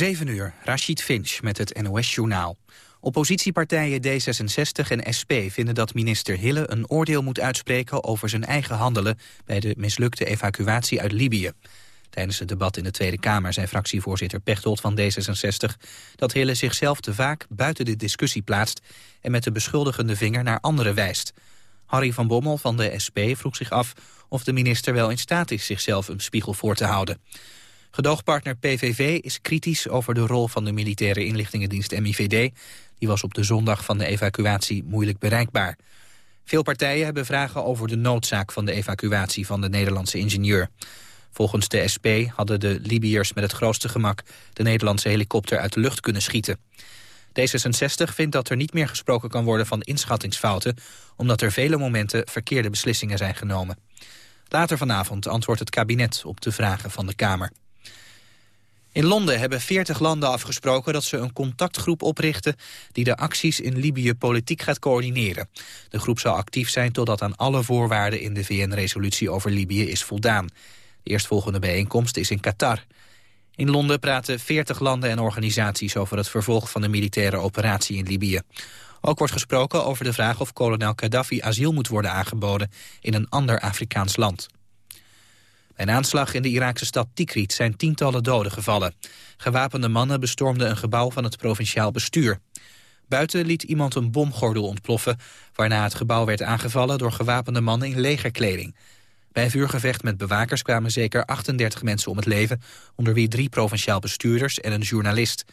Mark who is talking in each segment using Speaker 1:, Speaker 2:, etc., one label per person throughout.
Speaker 1: 7 uur, Rashid Finch met het NOS-journaal. Oppositiepartijen D66 en SP vinden dat minister Hille een oordeel moet uitspreken over zijn eigen handelen bij de mislukte evacuatie uit Libië. Tijdens het debat in de Tweede Kamer zei fractievoorzitter Pechtold van D66 dat Hille zichzelf te vaak buiten de discussie plaatst en met de beschuldigende vinger naar anderen wijst. Harry van Bommel van de SP vroeg zich af of de minister wel in staat is zichzelf een spiegel voor te houden. Gedoogpartner PVV is kritisch over de rol van de militaire inlichtingendienst MIVD. Die was op de zondag van de evacuatie moeilijk bereikbaar. Veel partijen hebben vragen over de noodzaak van de evacuatie van de Nederlandse ingenieur. Volgens de SP hadden de Libiërs met het grootste gemak de Nederlandse helikopter uit de lucht kunnen schieten. D66 vindt dat er niet meer gesproken kan worden van inschattingsfouten, omdat er vele momenten verkeerde beslissingen zijn genomen. Later vanavond antwoordt het kabinet op de vragen van de Kamer. In Londen hebben 40 landen afgesproken dat ze een contactgroep oprichten die de acties in Libië politiek gaat coördineren. De groep zal actief zijn totdat aan alle voorwaarden in de VN-resolutie over Libië is voldaan. De eerstvolgende bijeenkomst is in Qatar. In Londen praten 40 landen en organisaties over het vervolg van de militaire operatie in Libië. Ook wordt gesproken over de vraag of kolonel Gaddafi asiel moet worden aangeboden in een ander Afrikaans land. Een aanslag in de Iraakse stad Tikrit zijn tientallen doden gevallen. Gewapende mannen bestormden een gebouw van het provinciaal bestuur. Buiten liet iemand een bomgordel ontploffen... waarna het gebouw werd aangevallen door gewapende mannen in legerkleding. Bij vuurgevecht met bewakers kwamen zeker 38 mensen om het leven... onder wie drie provinciaal bestuurders en een journalist.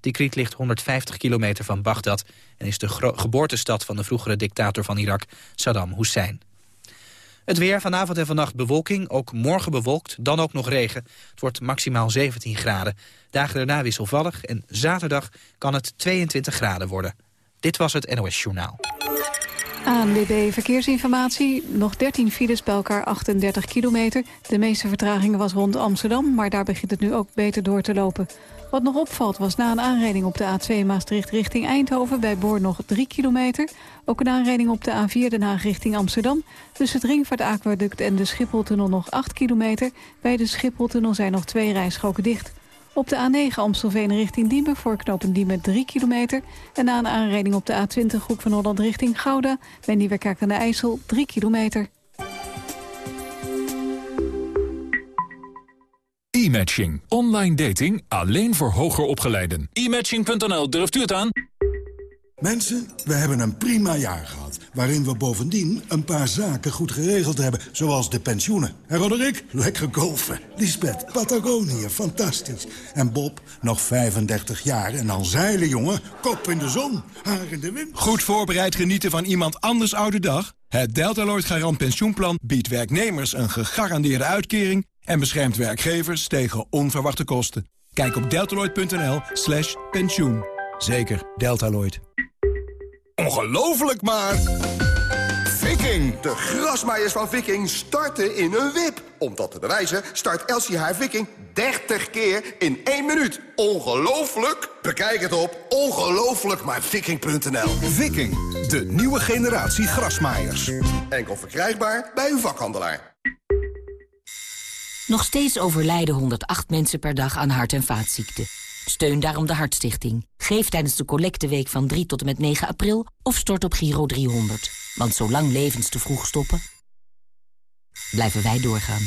Speaker 1: Tikrit ligt 150 kilometer van Bagdad... en is de geboortestad van de vroegere dictator van Irak, Saddam Hussein. Het weer vanavond en vannacht bewolking, ook morgen bewolkt, dan ook nog regen. Het wordt maximaal 17 graden. Dagen daarna wisselvallig en zaterdag kan het 22 graden worden. Dit was het NOS Journaal.
Speaker 2: ANWB Verkeersinformatie. Nog 13 files bij elkaar 38 kilometer. De meeste vertragingen was rond Amsterdam, maar daar begint het nu ook beter door te lopen. Wat nog opvalt was na een aanrijding op de A2 Maastricht richting Eindhoven... bij Boor nog 3 kilometer. Ook een aanrijding op de A4 Den Haag richting Amsterdam. Tussen het Ringvaartaquaduct en de Schipholtunnel nog 8 kilometer. Bij de Schipholtunnel zijn nog twee rijstroken dicht. Op de A9 Amstelveen richting Diemen voor knopen Diemen 3 kilometer. En na een aanrijding op de A20 Hoek van Holland richting Gouda... bij Nieuwekerk aan de IJssel 3 kilometer.
Speaker 3: E-matching. Online dating alleen voor hoger opgeleiden.
Speaker 4: E-matching.nl, durft u het aan?
Speaker 5: Mensen, we hebben een prima jaar gehad. Waarin we bovendien een paar zaken goed geregeld hebben. Zoals de pensioenen. En Roderick, lekker golfen. Lisbeth, Patagonië, fantastisch. En Bob, nog 35 jaar en dan zeilen, jongen. Kop in de zon, haar in de wind.
Speaker 6: Goed voorbereid genieten van iemand anders oude dag? Het Deltaloid Garant Pensioenplan biedt werknemers een gegarandeerde uitkering en beschermt werkgevers tegen onverwachte kosten. Kijk op deltaloid.nl slash pensioen. Zeker, Deltaloid.
Speaker 7: Ongelooflijk maar... Viking, de grasmaaiers van Viking starten in een wip. Om dat te bewijzen start Elsie haar Viking 30 keer in 1 minuut. Ongelooflijk? Bekijk het op ongelooflijkmaarviking.nl
Speaker 8: Viking, de nieuwe generatie grasmaaiers.
Speaker 7: Enkel verkrijgbaar bij uw vakhandelaar.
Speaker 9: Nog steeds overlijden 108 mensen per dag aan hart- en vaatziekten. Steun daarom de Hartstichting. Geef tijdens de collecteweek van 3 tot en met 9 april of stort op Giro 300. Want zolang levens te vroeg stoppen, blijven wij doorgaan.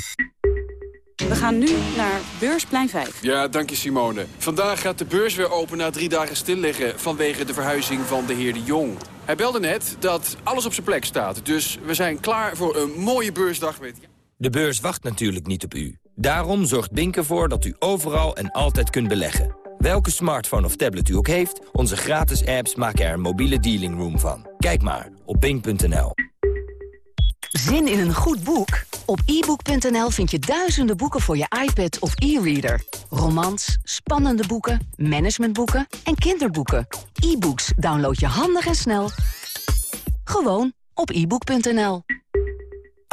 Speaker 10: We gaan nu naar Beursplein 5.
Speaker 11: Ja, dank je Simone. Vandaag gaat de beurs weer open na drie dagen stilliggen... vanwege de verhuizing van de heer De Jong. Hij belde net dat alles op zijn plek staat. Dus we zijn klaar voor een mooie beursdag met...
Speaker 12: De beurs wacht natuurlijk niet op u. Daarom zorgt Bink ervoor dat u overal en altijd kunt beleggen. Welke smartphone of tablet u ook heeft, onze gratis apps maken er een mobiele dealing room van. Kijk maar op bink.nl.
Speaker 13: Zin in een goed boek? Op ebook.nl vind je duizenden boeken voor je iPad of e-reader. Romans, spannende boeken, managementboeken en kinderboeken. E-books download je handig en snel. Gewoon op ebook.nl.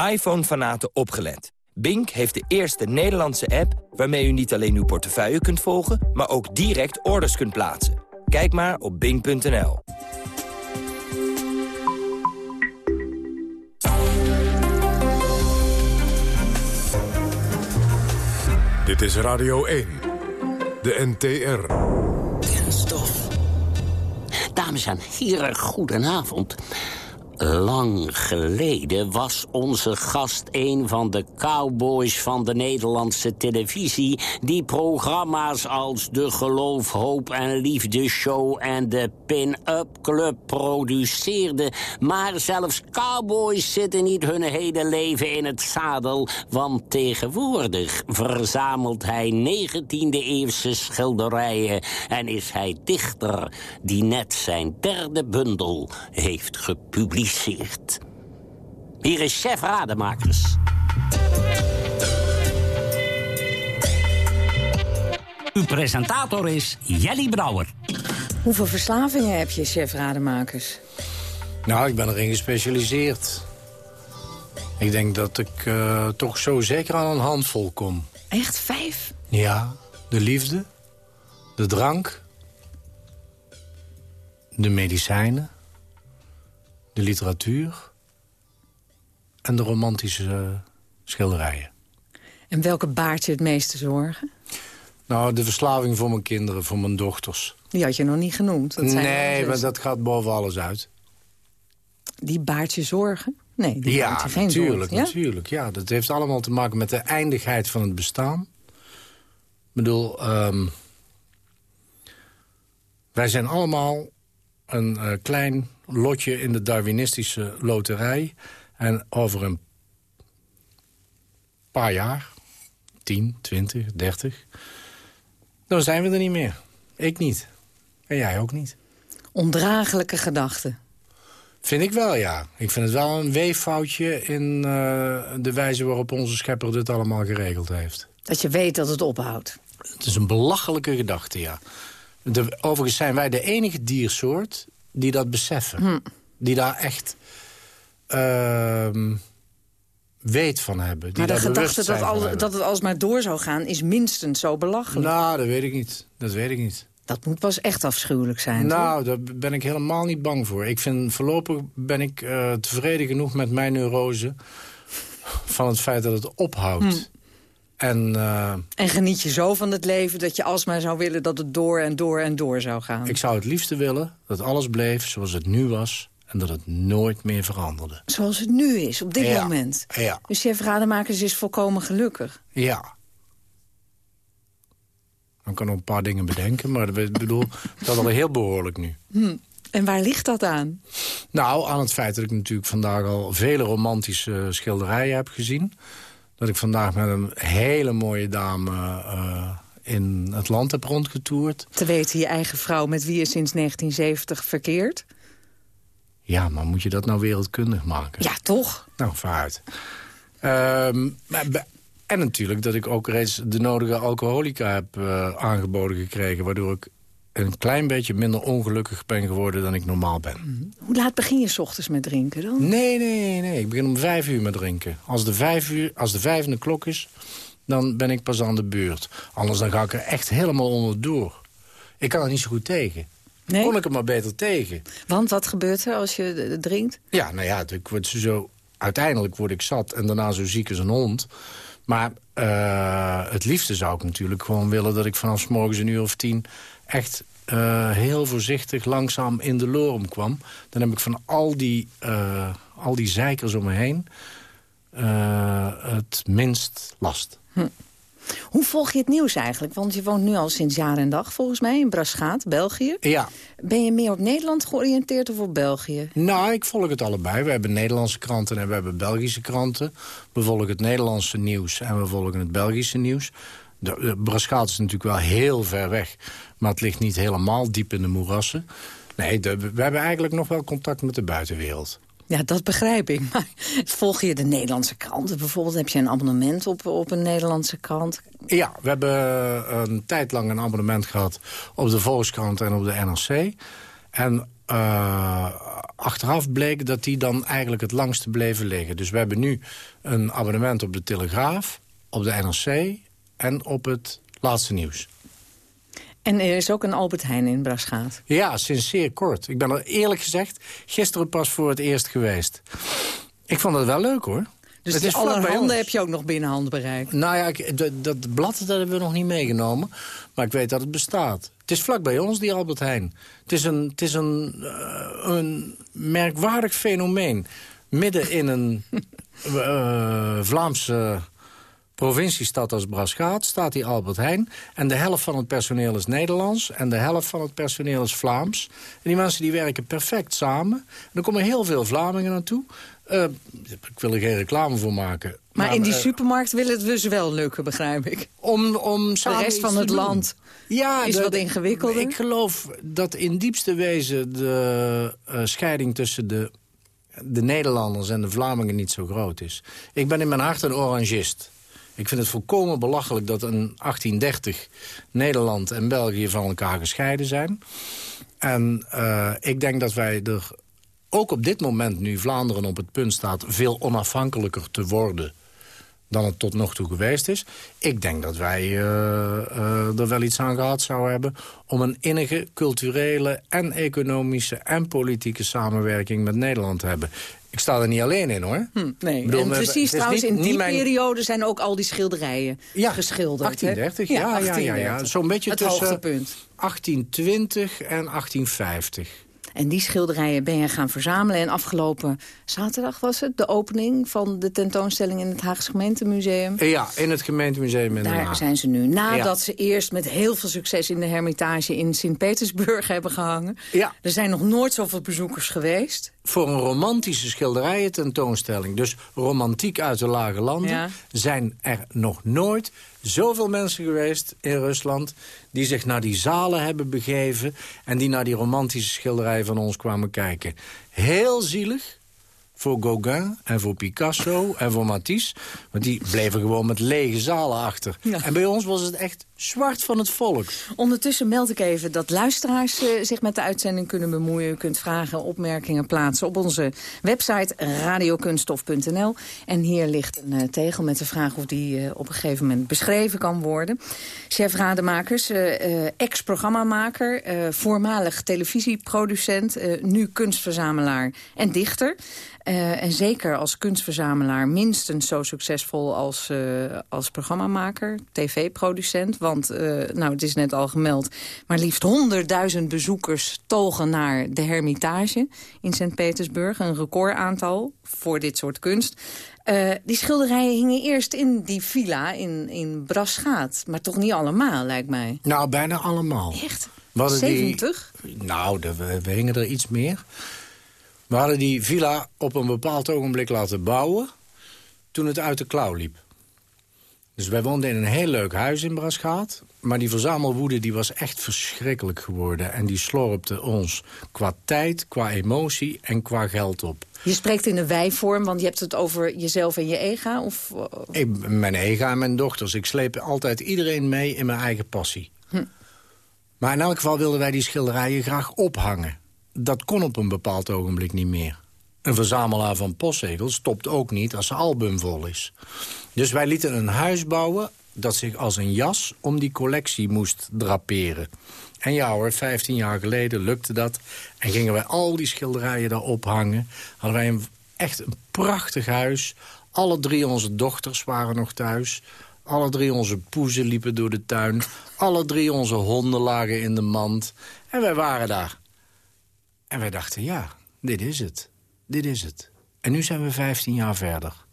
Speaker 12: iPhone-fanaten opgelet. Bink heeft de eerste Nederlandse app waarmee u niet alleen uw portefeuille kunt volgen, maar ook direct orders kunt plaatsen. Kijk maar op bink.nl.
Speaker 3: Dit is Radio 1.
Speaker 14: de NTR.
Speaker 15: Kenstof. Dames en heren, goedenavond. Lang geleden was onze gast een van de cowboys van de Nederlandse televisie... die programma's als De Geloof, Hoop en Liefde Show en de Pin-Up Club produceerde. Maar zelfs cowboys zitten niet hun hele leven in het zadel... want tegenwoordig verzamelt hij 19e-eeuwse schilderijen... en is hij dichter die net zijn derde bundel heeft gepubliceerd. Hier is chef Rademakers. Uw presentator is Jelly Brouwer.
Speaker 16: Hoeveel verslavingen heb je, chef Rademakers?
Speaker 17: Nou, ik ben erin gespecialiseerd. Ik denk dat ik uh, toch zo zeker aan een handvol kom.
Speaker 16: Echt vijf?
Speaker 17: Ja, de liefde, de drank, de medicijnen de literatuur en de romantische schilderijen.
Speaker 16: En welke baart je het meeste zorgen?
Speaker 17: Nou, de verslaving voor mijn kinderen, voor mijn dochters.
Speaker 16: Die had je nog niet genoemd.
Speaker 17: Dat zijn nee, maar dat gaat boven alles uit.
Speaker 16: Die baart je zorgen? Nee, die
Speaker 17: ja,
Speaker 16: baart je geen
Speaker 17: natuurlijk,
Speaker 16: zorgen. Ja?
Speaker 17: natuurlijk. Ja, dat heeft allemaal te maken met de eindigheid van het bestaan. Ik bedoel, um, wij zijn allemaal een uh, klein lotje in de Darwinistische loterij. En over een paar jaar, 10, 20, 30... dan zijn we er niet meer. Ik niet. En jij ook niet.
Speaker 16: Ondraaglijke gedachten.
Speaker 17: Vind ik wel, ja. Ik vind het wel een weeffoutje in uh, de wijze waarop onze schepper dit allemaal geregeld heeft.
Speaker 16: Dat je weet dat het ophoudt.
Speaker 17: Het is een belachelijke gedachte, ja. De, overigens zijn wij de enige diersoort die dat beseffen.
Speaker 16: Hm.
Speaker 17: Die daar echt uh, weet van hebben. Die
Speaker 16: maar de gedachte dat, al, dat het alsmaar door zou gaan is minstens zo belachelijk.
Speaker 17: Nou, dat weet ik niet. Dat weet ik niet.
Speaker 16: Dat moet pas echt afschuwelijk zijn.
Speaker 17: Nou, daar ben ik helemaal niet bang voor. Ik vind voorlopig ben ik uh, tevreden genoeg met mijn neurose... van het feit dat het ophoudt.
Speaker 16: Hm.
Speaker 17: En, uh,
Speaker 16: en geniet je zo van het leven dat je alsmaar zou willen dat het door en door en door zou gaan?
Speaker 17: Ik zou het liefste willen dat alles bleef zoals het nu was... en dat het nooit meer veranderde.
Speaker 16: Zoals het nu is, op dit
Speaker 17: ja.
Speaker 16: moment?
Speaker 17: Ja.
Speaker 16: Dus chef Rademakers is volkomen gelukkig?
Speaker 17: Ja. Dan kan nog een paar dingen bedenken, maar ik bedoel, dat is al heel behoorlijk nu.
Speaker 16: Hm. En waar ligt dat aan?
Speaker 17: Nou, aan het feit dat ik natuurlijk vandaag al vele romantische schilderijen heb gezien dat ik vandaag met een hele mooie dame uh, in het land heb rondgetoerd.
Speaker 16: Te weten je eigen vrouw met wie je sinds 1970 verkeert?
Speaker 17: Ja, maar moet je dat nou wereldkundig maken?
Speaker 16: Ja, toch?
Speaker 17: Nou, vooruit. Um, en natuurlijk dat ik ook reeds de nodige alcoholica heb uh, aangeboden gekregen... waardoor ik een klein beetje minder ongelukkig ben geworden dan ik normaal ben.
Speaker 16: Mm. Hoe laat begin je s ochtends met drinken dan?
Speaker 17: Nee, nee, nee. Ik begin om vijf uur met drinken. Als de, vijf uur, als de vijfde klok is, dan ben ik pas aan de beurt. Anders dan ga ik er echt helemaal onderdoor. Ik kan er niet zo goed tegen.
Speaker 16: Nee?
Speaker 17: Kon ik er maar beter tegen.
Speaker 16: Want wat gebeurt er als je drinkt?
Speaker 17: Ja, nou ja, ik word zo, uiteindelijk word ik zat en daarna zo ziek als een hond. Maar uh, het liefste zou ik natuurlijk gewoon willen... dat ik vanaf 's morgens een uur of tien echt uh, heel voorzichtig langzaam in de lorem kwam. Dan heb ik van al die, uh, al die zeikers om me heen uh, het minst last.
Speaker 16: Hm. Hoe volg je het nieuws eigenlijk? Want je woont nu al sinds jaar en dag volgens mij in Braschaat, België.
Speaker 17: Ja.
Speaker 16: Ben je meer op Nederland georiënteerd of op België?
Speaker 17: Nou, ik volg het allebei. We hebben Nederlandse kranten en we hebben Belgische kranten. We volgen het Nederlandse nieuws en we volgen het Belgische nieuws. De, de Braschaat is natuurlijk wel heel ver weg. Maar het ligt niet helemaal diep in de moerassen. Nee, de, we hebben eigenlijk nog wel contact met de buitenwereld.
Speaker 16: Ja, dat begrijp ik. Maar volg je de Nederlandse kranten bijvoorbeeld? Heb je een abonnement op, op een Nederlandse krant?
Speaker 17: Ja, we hebben een tijd lang een abonnement gehad op de Volkskrant en op de NRC. En uh, achteraf bleek dat die dan eigenlijk het langste bleven liggen. Dus we hebben nu een abonnement op de Telegraaf, op de NRC en op het laatste nieuws.
Speaker 16: En er is ook een Albert Heijn in Braschaat.
Speaker 17: Ja, sinds zeer kort. Ik ben er eerlijk gezegd gisteren pas voor het eerst geweest. Ik vond het wel leuk, hoor.
Speaker 16: Dus
Speaker 17: Het is
Speaker 16: allerhande
Speaker 17: ons.
Speaker 16: heb je ook nog binnen handbereik.
Speaker 17: Nou ja, ik- dat, dat blad dat hebben we nog niet meegenomen. Maar ik weet dat het bestaat. Het is vlak bij ons, die Albert Heijn. Het is een, het is een, eh, een merkwaardig fenomeen. Midden in een eh, Vlaamse provinciestad als Braschaat staat die Albert Heijn. En de helft van het personeel is Nederlands en de helft van het personeel is Vlaams. En die mensen die werken perfect samen. En er komen heel veel Vlamingen naartoe. Eh, ik wil er geen reclame voor maken.
Speaker 16: Maar in die
Speaker 17: eh,
Speaker 16: supermarkt wil het dus wel lukken, begrijp ik.
Speaker 17: Om, om
Speaker 16: De rest van het land
Speaker 17: ja,
Speaker 16: is
Speaker 17: de-
Speaker 16: wat ingewikkelder.
Speaker 17: Ik geloof dat in diepste wezen de eh, scheiding tussen de, de Nederlanders en de Vlamingen niet zo groot is. Ik ben in mijn hart een orangist. Ik vind het volkomen belachelijk dat in 1830 Nederland en België van elkaar gescheiden zijn. En eh, ik denk dat wij er ook op dit moment, nu Vlaanderen op het punt staat... veel onafhankelijker te worden dan het tot nog toe geweest is. Ik denk dat wij eh, eh, er wel iets aan gehad zouden hebben... om een innige culturele en economische en politieke samenwerking met Nederland te hebben. Ik sta er niet alleen in, hoor.
Speaker 16: Hm, nee,
Speaker 17: bedoel,
Speaker 16: en precies trouwens,
Speaker 17: niet-
Speaker 16: in die
Speaker 17: mijn-
Speaker 16: periode zijn ook al die schilderijen geschilderd. hè?
Speaker 17: 1830, ja, ja, ja, ja. Zo'n beetje
Speaker 16: het
Speaker 17: tussen
Speaker 16: hoogtepunt.
Speaker 17: 1820 en 1850.
Speaker 16: En die schilderijen ben je gaan verzamelen. En afgelopen zaterdag was het de opening van de tentoonstelling in het Haagse Gemeentemuseum.
Speaker 17: Ja, in het gemeentemuseum in
Speaker 16: Daar zijn ze nu. Nadat
Speaker 17: Ja.
Speaker 16: ze eerst met heel veel succes in de Hermitage in Sint-Petersburg hebben gehangen.
Speaker 17: Ja.
Speaker 16: Er zijn nog nooit zoveel bezoekers geweest.
Speaker 17: Voor een romantische schilderijen tentoonstelling, dus romantiek uit de lage landen...
Speaker 16: Ja.
Speaker 17: zijn er nog nooit zoveel mensen geweest in Rusland... die zich naar die zalen hebben begeven... en die naar die romantische schilderijen van ons kwamen kijken. Heel zielig voor Gauguin en voor Picasso en voor Matisse. Want die bleven gewoon met lege zalen achter.
Speaker 16: Ja.
Speaker 17: En bij ons was het echt zwart van het volk.
Speaker 16: Ondertussen meld ik even dat luisteraars eh, zich met de uitzending kunnen bemoeien. U kunt vragen, opmerkingen plaatsen op onze website radiokunstof.nl. En hier ligt een eh, tegel met de vraag of die eh, op een gegeven moment beschreven kan worden. Chef Rademakers, ex-programmamaker, voormalig televisieproducent, nu kunstverzamelaar en dichter. Eh, en zeker als kunstverzamelaar minstens zo succesvol als, eh, als programmamaker, tv-producent. Want, eh, nou, het is net al gemeld, maar liefst 100.000 bezoekers togen naar de Hermitage in Sint-Petersburg. Een recordaantal voor dit soort kunst. Die schilderijen hingen eerst in die villa in, in Braschaat. Maar toch niet allemaal, lijkt mij.
Speaker 17: Nou, bijna allemaal.
Speaker 16: Echt?
Speaker 17: We hadden die-
Speaker 16: 70?
Speaker 17: Nou, de- we, we hingen er iets meer. We hadden die villa op een bepaald ogenblik laten bouwen... toen het uit de klauw liep. Dus wij woonden in een heel leuk huis in Braschaat. Maar die verzamelwoede die was echt verschrikkelijk geworden. En die slorpte ons qua tijd, qua emotie en qua geld op.
Speaker 16: Je spreekt in de wij-vorm, want je hebt het over jezelf en je ega? Of, eh,
Speaker 17: Ik, mijn ega en mijn dochters. Ik sleep altijd iedereen mee in mijn eigen passie.
Speaker 16: Hm.
Speaker 17: Maar in elk geval wilden wij die schilderijen graag ophangen. Dat kon op een bepaald ogenblik niet meer. Een verzamelaar van postzegels stopt ook niet als zijn album vol is. Dus wij lieten een huis bouwen dat zich als een jas om die collectie moest draperen. En ja hoor, 15 jaar geleden lukte dat. En gingen wij al die schilderijen daar ophangen. Hadden wij een, echt een prachtig huis. Alle drie onze dochters waren nog thuis. Alle drie onze poezen liepen door de tuin. Alle drie onze honden lagen in de mand. En wij waren daar. En wij dachten, ja, dit is het. Dit is het. En nu zijn we 15 jaar verder.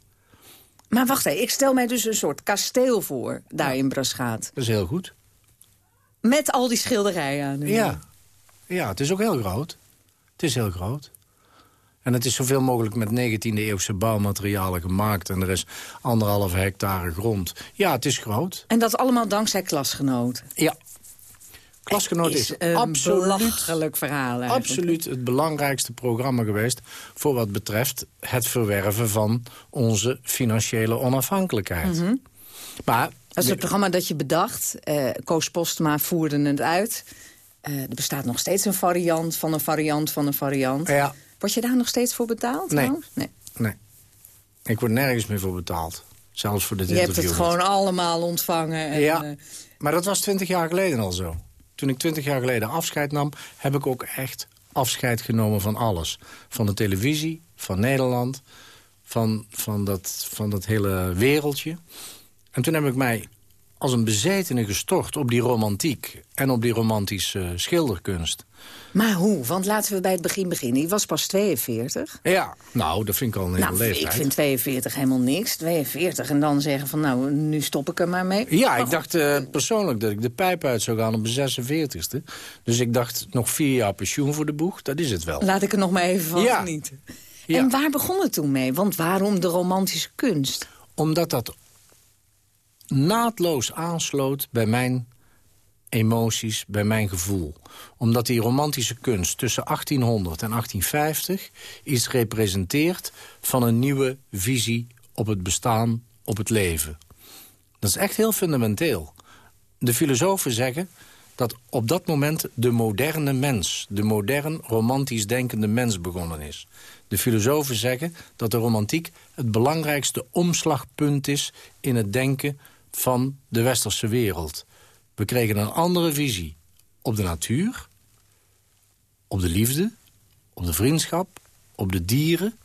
Speaker 16: Maar wacht even, ik stel mij dus een soort kasteel voor, daar in Braschaat.
Speaker 17: Dat is heel goed.
Speaker 16: Met al die schilderijen muur.
Speaker 17: Ja. ja, het is ook heel groot. Het is heel groot. En het is zoveel mogelijk met 19e-eeuwse bouwmaterialen gemaakt. En er is anderhalve hectare grond. Ja, het is groot.
Speaker 16: En dat allemaal dankzij klasgenoten.
Speaker 17: Ja. Klasgenoot is,
Speaker 16: is een
Speaker 17: absoluut,
Speaker 16: verhaal
Speaker 17: absoluut het belangrijkste programma geweest... voor wat betreft het verwerven van onze financiële onafhankelijkheid.
Speaker 16: Mhm.
Speaker 17: Maar
Speaker 16: Dat is het programma dat je bedacht. Eh Koos Postma voerde het uit. Eh, er bestaat nog steeds een variant van een variant van een variant.
Speaker 17: Ja.
Speaker 16: Word je daar nog steeds voor betaald?
Speaker 17: Nee.
Speaker 16: nee.
Speaker 17: Nee. Ik word nergens meer voor betaald. Zelfs voor dit
Speaker 16: Je hebt
Speaker 17: interview.
Speaker 16: het gewoon allemaal ontvangen. En,
Speaker 17: ja,
Speaker 16: eh,
Speaker 17: maar dat was twintig jaar geleden al zo. Toen ik twintig jaar geleden afscheid nam... heb ik ook echt afscheid genomen van alles. Van de televisie, van Nederland... van, van, dat, van dat hele wereldje. En toen heb ik mij als een bezetene gestort op die romantiek... en op die romantische schilderkunst.
Speaker 16: Maar hoe? Want laten we bij het begin beginnen. Je was pas 42.
Speaker 17: Ja, nou, dat vind ik al een hele
Speaker 16: nou,
Speaker 17: leeftijd.
Speaker 16: ik vind 42 helemaal niks. 42 en dan zeggen van, nou, nu stop ik er maar mee.
Speaker 17: Ja, ik dacht uh, persoonlijk dat ik de pijp uit zou gaan op mijn 46e. Dus ik dacht, nog vier jaar pensioen voor de boeg, dat is het wel.
Speaker 16: Laat ik er nog maar even van
Speaker 17: ja.
Speaker 16: genieten. Ja. En waar begon het toen mee? Want waarom de romantische kunst?
Speaker 17: Omdat dat naadloos aansloot bij mijn emoties, bij mijn gevoel. Omdat die romantische kunst tussen 1800 en 1850 iets representeert van een nieuwe visie op het bestaan, op het leven. Dat is echt heel fundamenteel. De filosofen zeggen dat op dat moment de moderne mens... de modern romantisch denkende mens begonnen is. De filosofen zeggen dat de romantiek het belangrijkste omslagpunt is... in het denken van de westerse wereld. We kregen een andere visie op de natuur, op de liefde, op de vriendschap, op de dieren.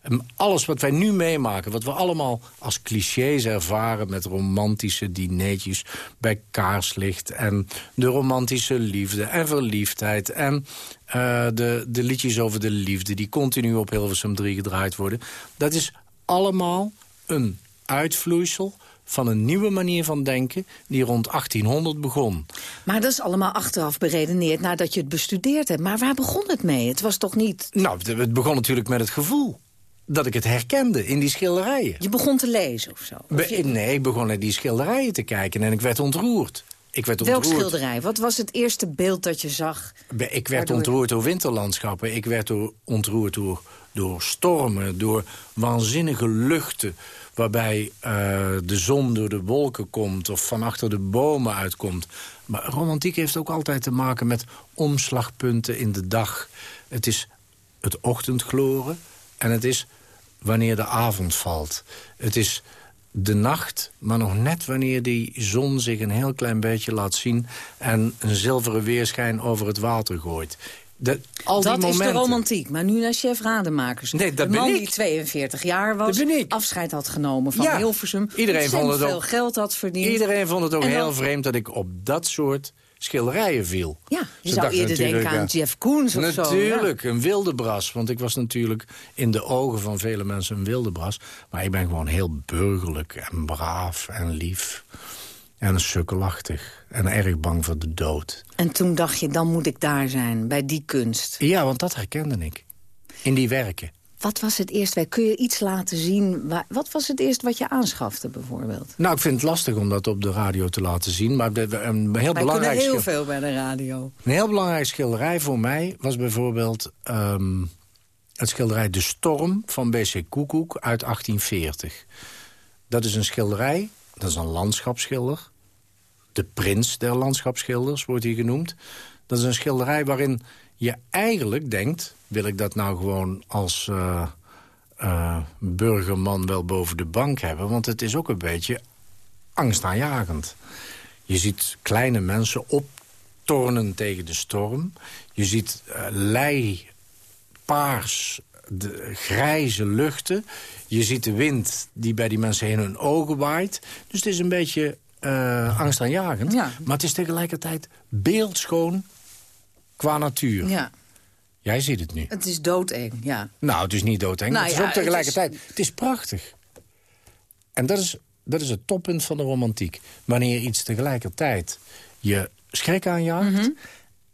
Speaker 17: En alles wat wij nu meemaken, wat we allemaal als clichés ervaren... met romantische dineetjes bij kaarslicht... en de romantische liefde en verliefdheid... en uh, de, de liedjes over de liefde die continu op Hilversum 3 gedraaid worden... dat is allemaal een uitvloeisel van een nieuwe manier van denken die rond 1800 begon.
Speaker 16: Maar dat is allemaal achteraf beredeneerd nadat je het bestudeerd hebt. Maar waar begon het mee? Het was toch niet...
Speaker 17: Nou, het begon natuurlijk met het gevoel dat ik het herkende in die schilderijen.
Speaker 16: Je begon te lezen of zo? Of
Speaker 17: je... Nee, ik begon naar die schilderijen te kijken en ik werd ontroerd. Ik werd ontroerd.
Speaker 16: Welk schilderij? Wat was het eerste beeld dat je zag?
Speaker 17: Ik werd waardoor... ontroerd door winterlandschappen. Ik werd door, ontroerd door, door stormen, door waanzinnige luchten waarbij uh, de zon door de wolken komt... of van achter de bomen uitkomt. Maar romantiek heeft ook altijd te maken met omslagpunten in de dag. Het is het ochtendgloren en het is wanneer de avond valt. Het is de nacht, maar nog net wanneer die zon zich een heel klein beetje laat zien... en een zilveren weerschijn over het water gooit. De, al
Speaker 16: dat
Speaker 17: die momenten.
Speaker 16: is de romantiek. Maar nu naar chef Rademakers.
Speaker 17: Nee, dat
Speaker 16: de man
Speaker 17: ben ik.
Speaker 16: die 42 jaar was, afscheid had genomen van
Speaker 17: Ja.
Speaker 16: Hilversum.
Speaker 17: Iedereen vond het
Speaker 16: veel
Speaker 17: ook-
Speaker 16: geld had verdiend.
Speaker 17: Iedereen vond het ook heel vreemd dat ik op dat soort schilderijen viel.
Speaker 16: Ja, je
Speaker 17: Ze
Speaker 16: zou eerder denken
Speaker 17: natuurlijk,
Speaker 16: aan
Speaker 17: ja,
Speaker 16: Jeff Koons of zo.
Speaker 17: Natuurlijk, een wilde bras. Want ik was natuurlijk in de ogen van vele mensen een wilde bras. Maar ik ben gewoon heel burgerlijk en braaf en lief. En sukkelachtig. En erg bang voor de dood.
Speaker 16: En toen dacht je, dan moet ik daar zijn, bij die kunst.
Speaker 17: Ja, want dat herkende ik. In die werken.
Speaker 16: Wat was het eerst? Kun je iets laten zien? Waar- Wat was het eerst wat je aanschafte bijvoorbeeld?
Speaker 17: Nou, ik vind het lastig om dat op de radio te laten zien. Maar een heel
Speaker 16: Wij kunnen
Speaker 17: belangrijk
Speaker 16: heel
Speaker 17: schil-
Speaker 16: veel bij de radio.
Speaker 17: Een heel belangrijk schilderij voor mij was bijvoorbeeld... ehm, het schilderij De Storm van B.C. Koekoek uit 1840. Dat is een schilderij, dat is een landschapsschilder. De prins der landschapsschilders wordt hij genoemd. Dat is een schilderij waarin je eigenlijk denkt... wil ik dat nou gewoon als eh, eh, burgerman wel boven de bank hebben? Want het is ook een beetje angstaanjagend. Je ziet kleine mensen optornen tegen de storm. Je ziet eh, lei, paars, de grijze luchten. Je ziet de wind die bij die mensen heen hun ogen waait. Dus het is een beetje eh angstaanjagend.
Speaker 16: Ja.
Speaker 17: Maar het is tegelijkertijd beeldschoon qua natuur.
Speaker 16: Ja,
Speaker 17: Jij ziet het nu.
Speaker 16: het is doodeng, ja.
Speaker 17: Nou, het is niet doodeng.
Speaker 16: Nou
Speaker 17: het is ook
Speaker 16: het
Speaker 17: tegelijkertijd... Het is, prachtig. En dat is, dat is het toppunt van de romantiek. Wanneer iets tegelijkertijd je schrik aanjaagt...
Speaker 16: Mhm.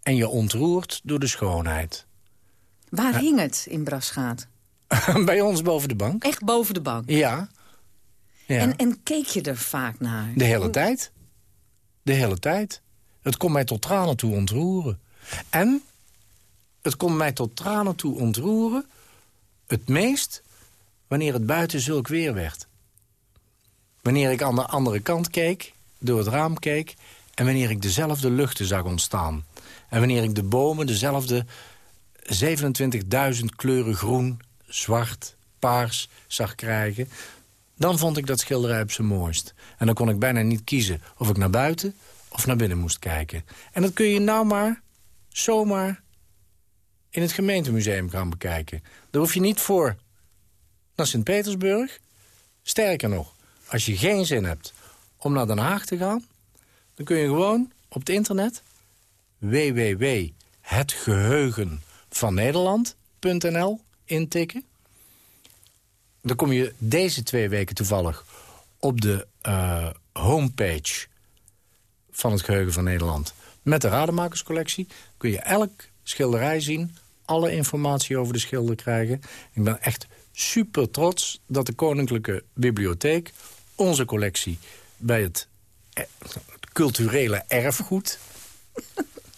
Speaker 17: en je ontroert door de schoonheid.
Speaker 16: Waar hing het in Brasgaat?
Speaker 17: Bij ons boven de bank.
Speaker 16: Echt boven de bank.
Speaker 17: Ja. ja.
Speaker 16: En, en keek je er vaak naar?
Speaker 17: De hele tijd. De hele tijd. Het kon mij tot tranen toe ontroeren. En het kon mij tot tranen toe ontroeren... het meest wanneer het buiten zulk weer werd. Wanneer ik aan de andere kant keek, door het raam keek... en wanneer ik dezelfde luchten zag ontstaan. En wanneer ik de bomen dezelfde 27.000 kleuren groen, zwart, paars zag krijgen... dan vond ik dat schilderij op zijn mooist. En dan kon ik bijna niet kiezen of ik naar buiten of naar binnen moest kijken. En dat kun je nou maar, zomaar, in het gemeentemuseum gaan bekijken. Daar hoef je niet voor naar Sint-Petersburg. Sterker nog, als je geen zin hebt om naar Den Haag te gaan... dan kun je gewoon op het internet www.hetgeheugenvannederland.nl intikken. Dan kom je deze twee weken toevallig op de uh, homepage van het Geheugen van Nederland... met de Rademakerscollectie kun je elk schilderij zien... alle informatie over de schilder krijgen. Ik ben echt super trots dat de Koninklijke Bibliotheek... onze collectie bij het, eh, culturele erfgoed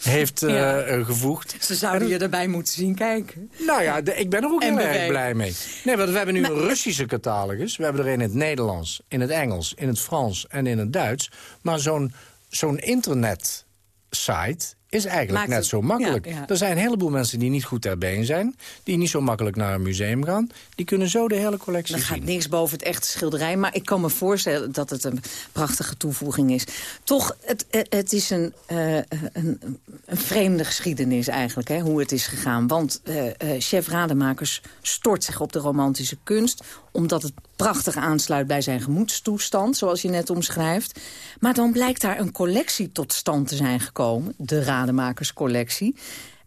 Speaker 17: heeft uh, gevoegd.
Speaker 16: Ze zouden je erbij moeten zien kijken.
Speaker 17: Nou ja, ik ben er ook heel erg blij mee. Nee, want we hebben nu een Russische catalogus. We hebben er in het Nederlands, in het Engels, in het Frans en in het Duits. Maar zo'n zo'n internet site is eigenlijk net zo makkelijk. Er zijn een heleboel mensen die niet goed daarbij zijn... die niet zo makkelijk naar een museum gaan. Die kunnen zo de hele collectie zien.
Speaker 16: Er gaat niks boven het echte schilderij... maar ik kan me voorstellen dat het een prachtige toevoeging is. Toch, het, het is een, uh, een, een, vreemde geschiedenis eigenlijk, hè, hoe het is gegaan. Want uh, uh, chef Rademakers stort zich op de romantische kunst omdat het prachtig aansluit bij zijn gemoedstoestand, zoals je net omschrijft. Maar dan blijkt daar een collectie tot stand te zijn gekomen, de Rademakerscollectie,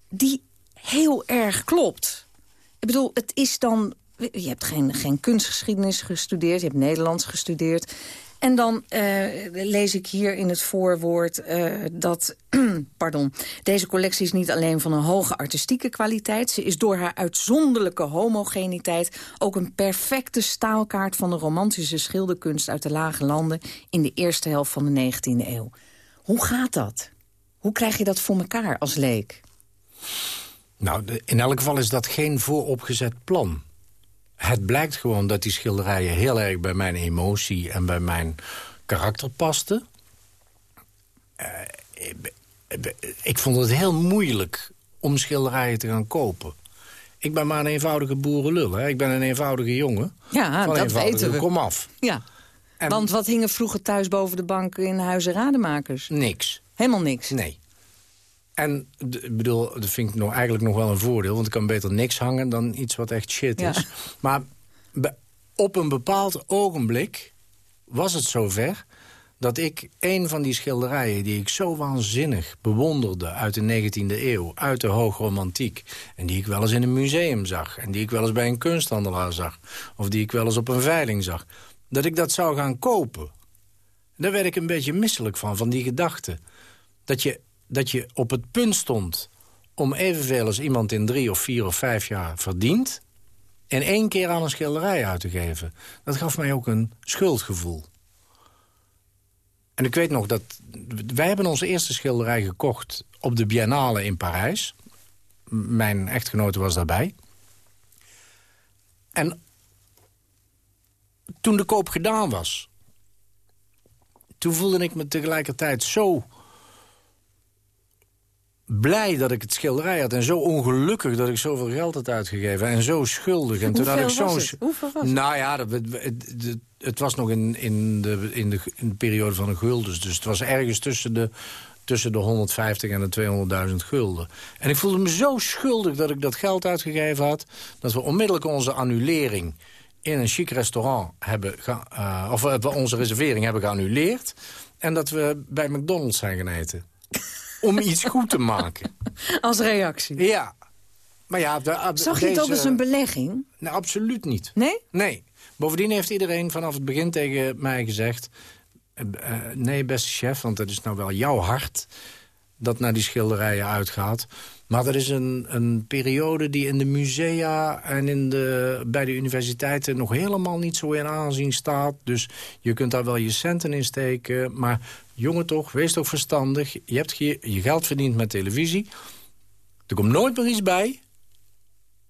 Speaker 16: die heel erg klopt. Ik bedoel, het is dan... Je hebt geen, geen kunstgeschiedenis gestudeerd, je hebt Nederlands gestudeerd. En dan uh, lees ik hier in het voorwoord uh, dat pardon, deze collectie is niet alleen van een hoge artistieke kwaliteit... ze is door haar uitzonderlijke homogeniteit... ook een perfecte staalkaart van de romantische schilderkunst... uit de lage landen in de eerste helft van de 19e eeuw. Hoe gaat dat? Hoe krijg je dat voor elkaar als leek?
Speaker 17: Nou, in elk geval is dat geen vooropgezet plan het blijkt gewoon dat die schilderijen heel erg bij mijn emotie en bij mijn karakter pasten. Uh, ik, vond het heel moeilijk om schilderijen te gaan kopen. Ik ben maar een eenvoudige boerenlul. Hè? Ik ben een eenvoudige jongen.
Speaker 16: Ja, dat weten we.
Speaker 17: Kom af.
Speaker 16: Ja. Want wat hingen vroeger thuis boven de bank in huizen rademakers?
Speaker 17: Niks.
Speaker 16: Helemaal niks?
Speaker 17: Nee. En ik bedoel, dat vind ik nog, eigenlijk nog wel een voordeel. Want ik kan beter niks hangen dan iets wat echt shit is. Maar op een bepaald ogenblik was het zover dat ik een van die schilderijen die ik zo waanzinnig bewonderde uit de 19e eeuw, uit de hoogromantiek, en die ik wel eens in een museum zag, en die ik wel eens bij een kunsthandelaar zag, of die ik wel eens op een veiling zag, dat ik dat zou gaan kopen. Daar werd ik een beetje misselijk van, van die gedachte. Dat je dat je op het punt stond om evenveel als iemand in drie of vier of vijf jaar verdient... en één keer aan een schilderij uit te geven. Dat gaf mij ook een schuldgevoel. En ik weet nog dat... Wij hebben onze eerste schilderij gekocht op de Biennale in Parijs. Mijn echtgenote was daarbij. En toen de koop gedaan was... toen voelde ik me tegelijkertijd zo blij dat ik het schilderij had. En zo ongelukkig dat ik zoveel geld had uitgegeven. En zo schuldig. En
Speaker 16: toen had ik zo'n. Hoeveel was het?
Speaker 17: Nou ja, het, het, het, was nog in, in, de, in, de, in de periode van een gulden. Dus het was ergens tussen de, tussen de 150 en de 200.000 gulden. En ik voelde me zo schuldig dat ik dat geld uitgegeven had... dat we onmiddellijk onze annulering in een chic restaurant hebben... Uh, of we onze reservering hebben geannuleerd... en dat we bij McDonald's zijn gaan eten om iets goed te maken.
Speaker 16: Als reactie?
Speaker 17: Ja. Maar ja,
Speaker 16: de, Zag je het ook als een belegging?
Speaker 17: Nee, absoluut niet.
Speaker 16: Nee?
Speaker 17: Nee. Bovendien heeft iedereen vanaf het begin tegen mij gezegd... Uh, nee, beste chef, want het is nou wel jouw hart... dat naar die schilderijen uitgaat. Maar dat is een, een periode die in de musea en in de, bij de universiteiten... nog helemaal niet zo in aanzien staat. Dus je kunt daar wel je centen in steken. Maar jongen toch, wees toch verstandig. Je hebt je, je geld verdiend met televisie. Er komt nooit meer iets bij.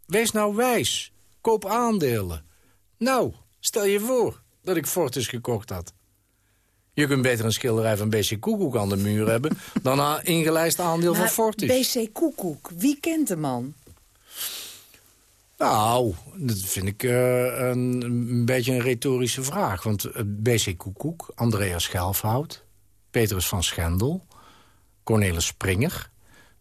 Speaker 17: Wees nou wijs. Koop aandelen. Nou, stel je voor dat ik Fortis gekocht had. Je kunt beter een schilderij van BC Koekoek aan de muur hebben... dan een ingelijst aandeel van Fortis.
Speaker 16: BC Koekoek, wie kent de man?
Speaker 17: Nou, dat vind ik uh, een, een, beetje een retorische vraag. Want uh, BC Koekoek, Andreas Schelfhout... Petrus van Schendel, Cornelis Springer...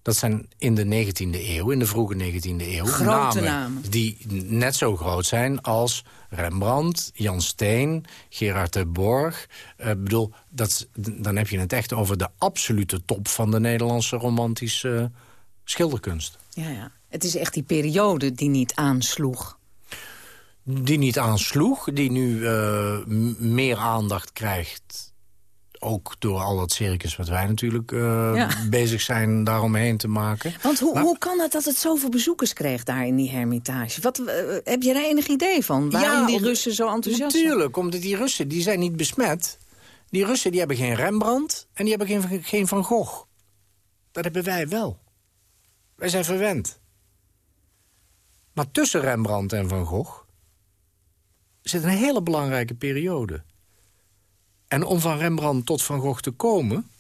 Speaker 17: Dat zijn in de 19e eeuw, in de vroege 19e eeuw...
Speaker 16: Grote namen.
Speaker 17: die net zo groot zijn als Rembrandt, Jan Steen, Gerard de Borg. Ik bedoel, dat, dan heb je het echt over de absolute top... van de Nederlandse romantische schilderkunst.
Speaker 16: Ja, ja. Het is echt die periode die niet aansloeg.
Speaker 17: Die niet aansloeg, die nu uh, meer aandacht krijgt ook door al dat circus wat wij natuurlijk uh, bezig zijn daaromheen te maken.
Speaker 16: Want hoe, hoe kan het dat het zoveel bezoekers kreeg daar in die hermitage? Wat, uh, heb je er enig idee van? Waarom ja, die Russen zo enthousiast
Speaker 17: zijn? Natuurlijk, omdat die Russen die zijn niet besmet. Die Russen die hebben geen Rembrandt en die hebben geen, geen Van Gogh. Dat hebben wij wel. Wij zijn verwend. Maar tussen Rembrandt en Van Gogh zit een hele belangrijke periode. En om van Rembrandt tot Van Gogh te komen...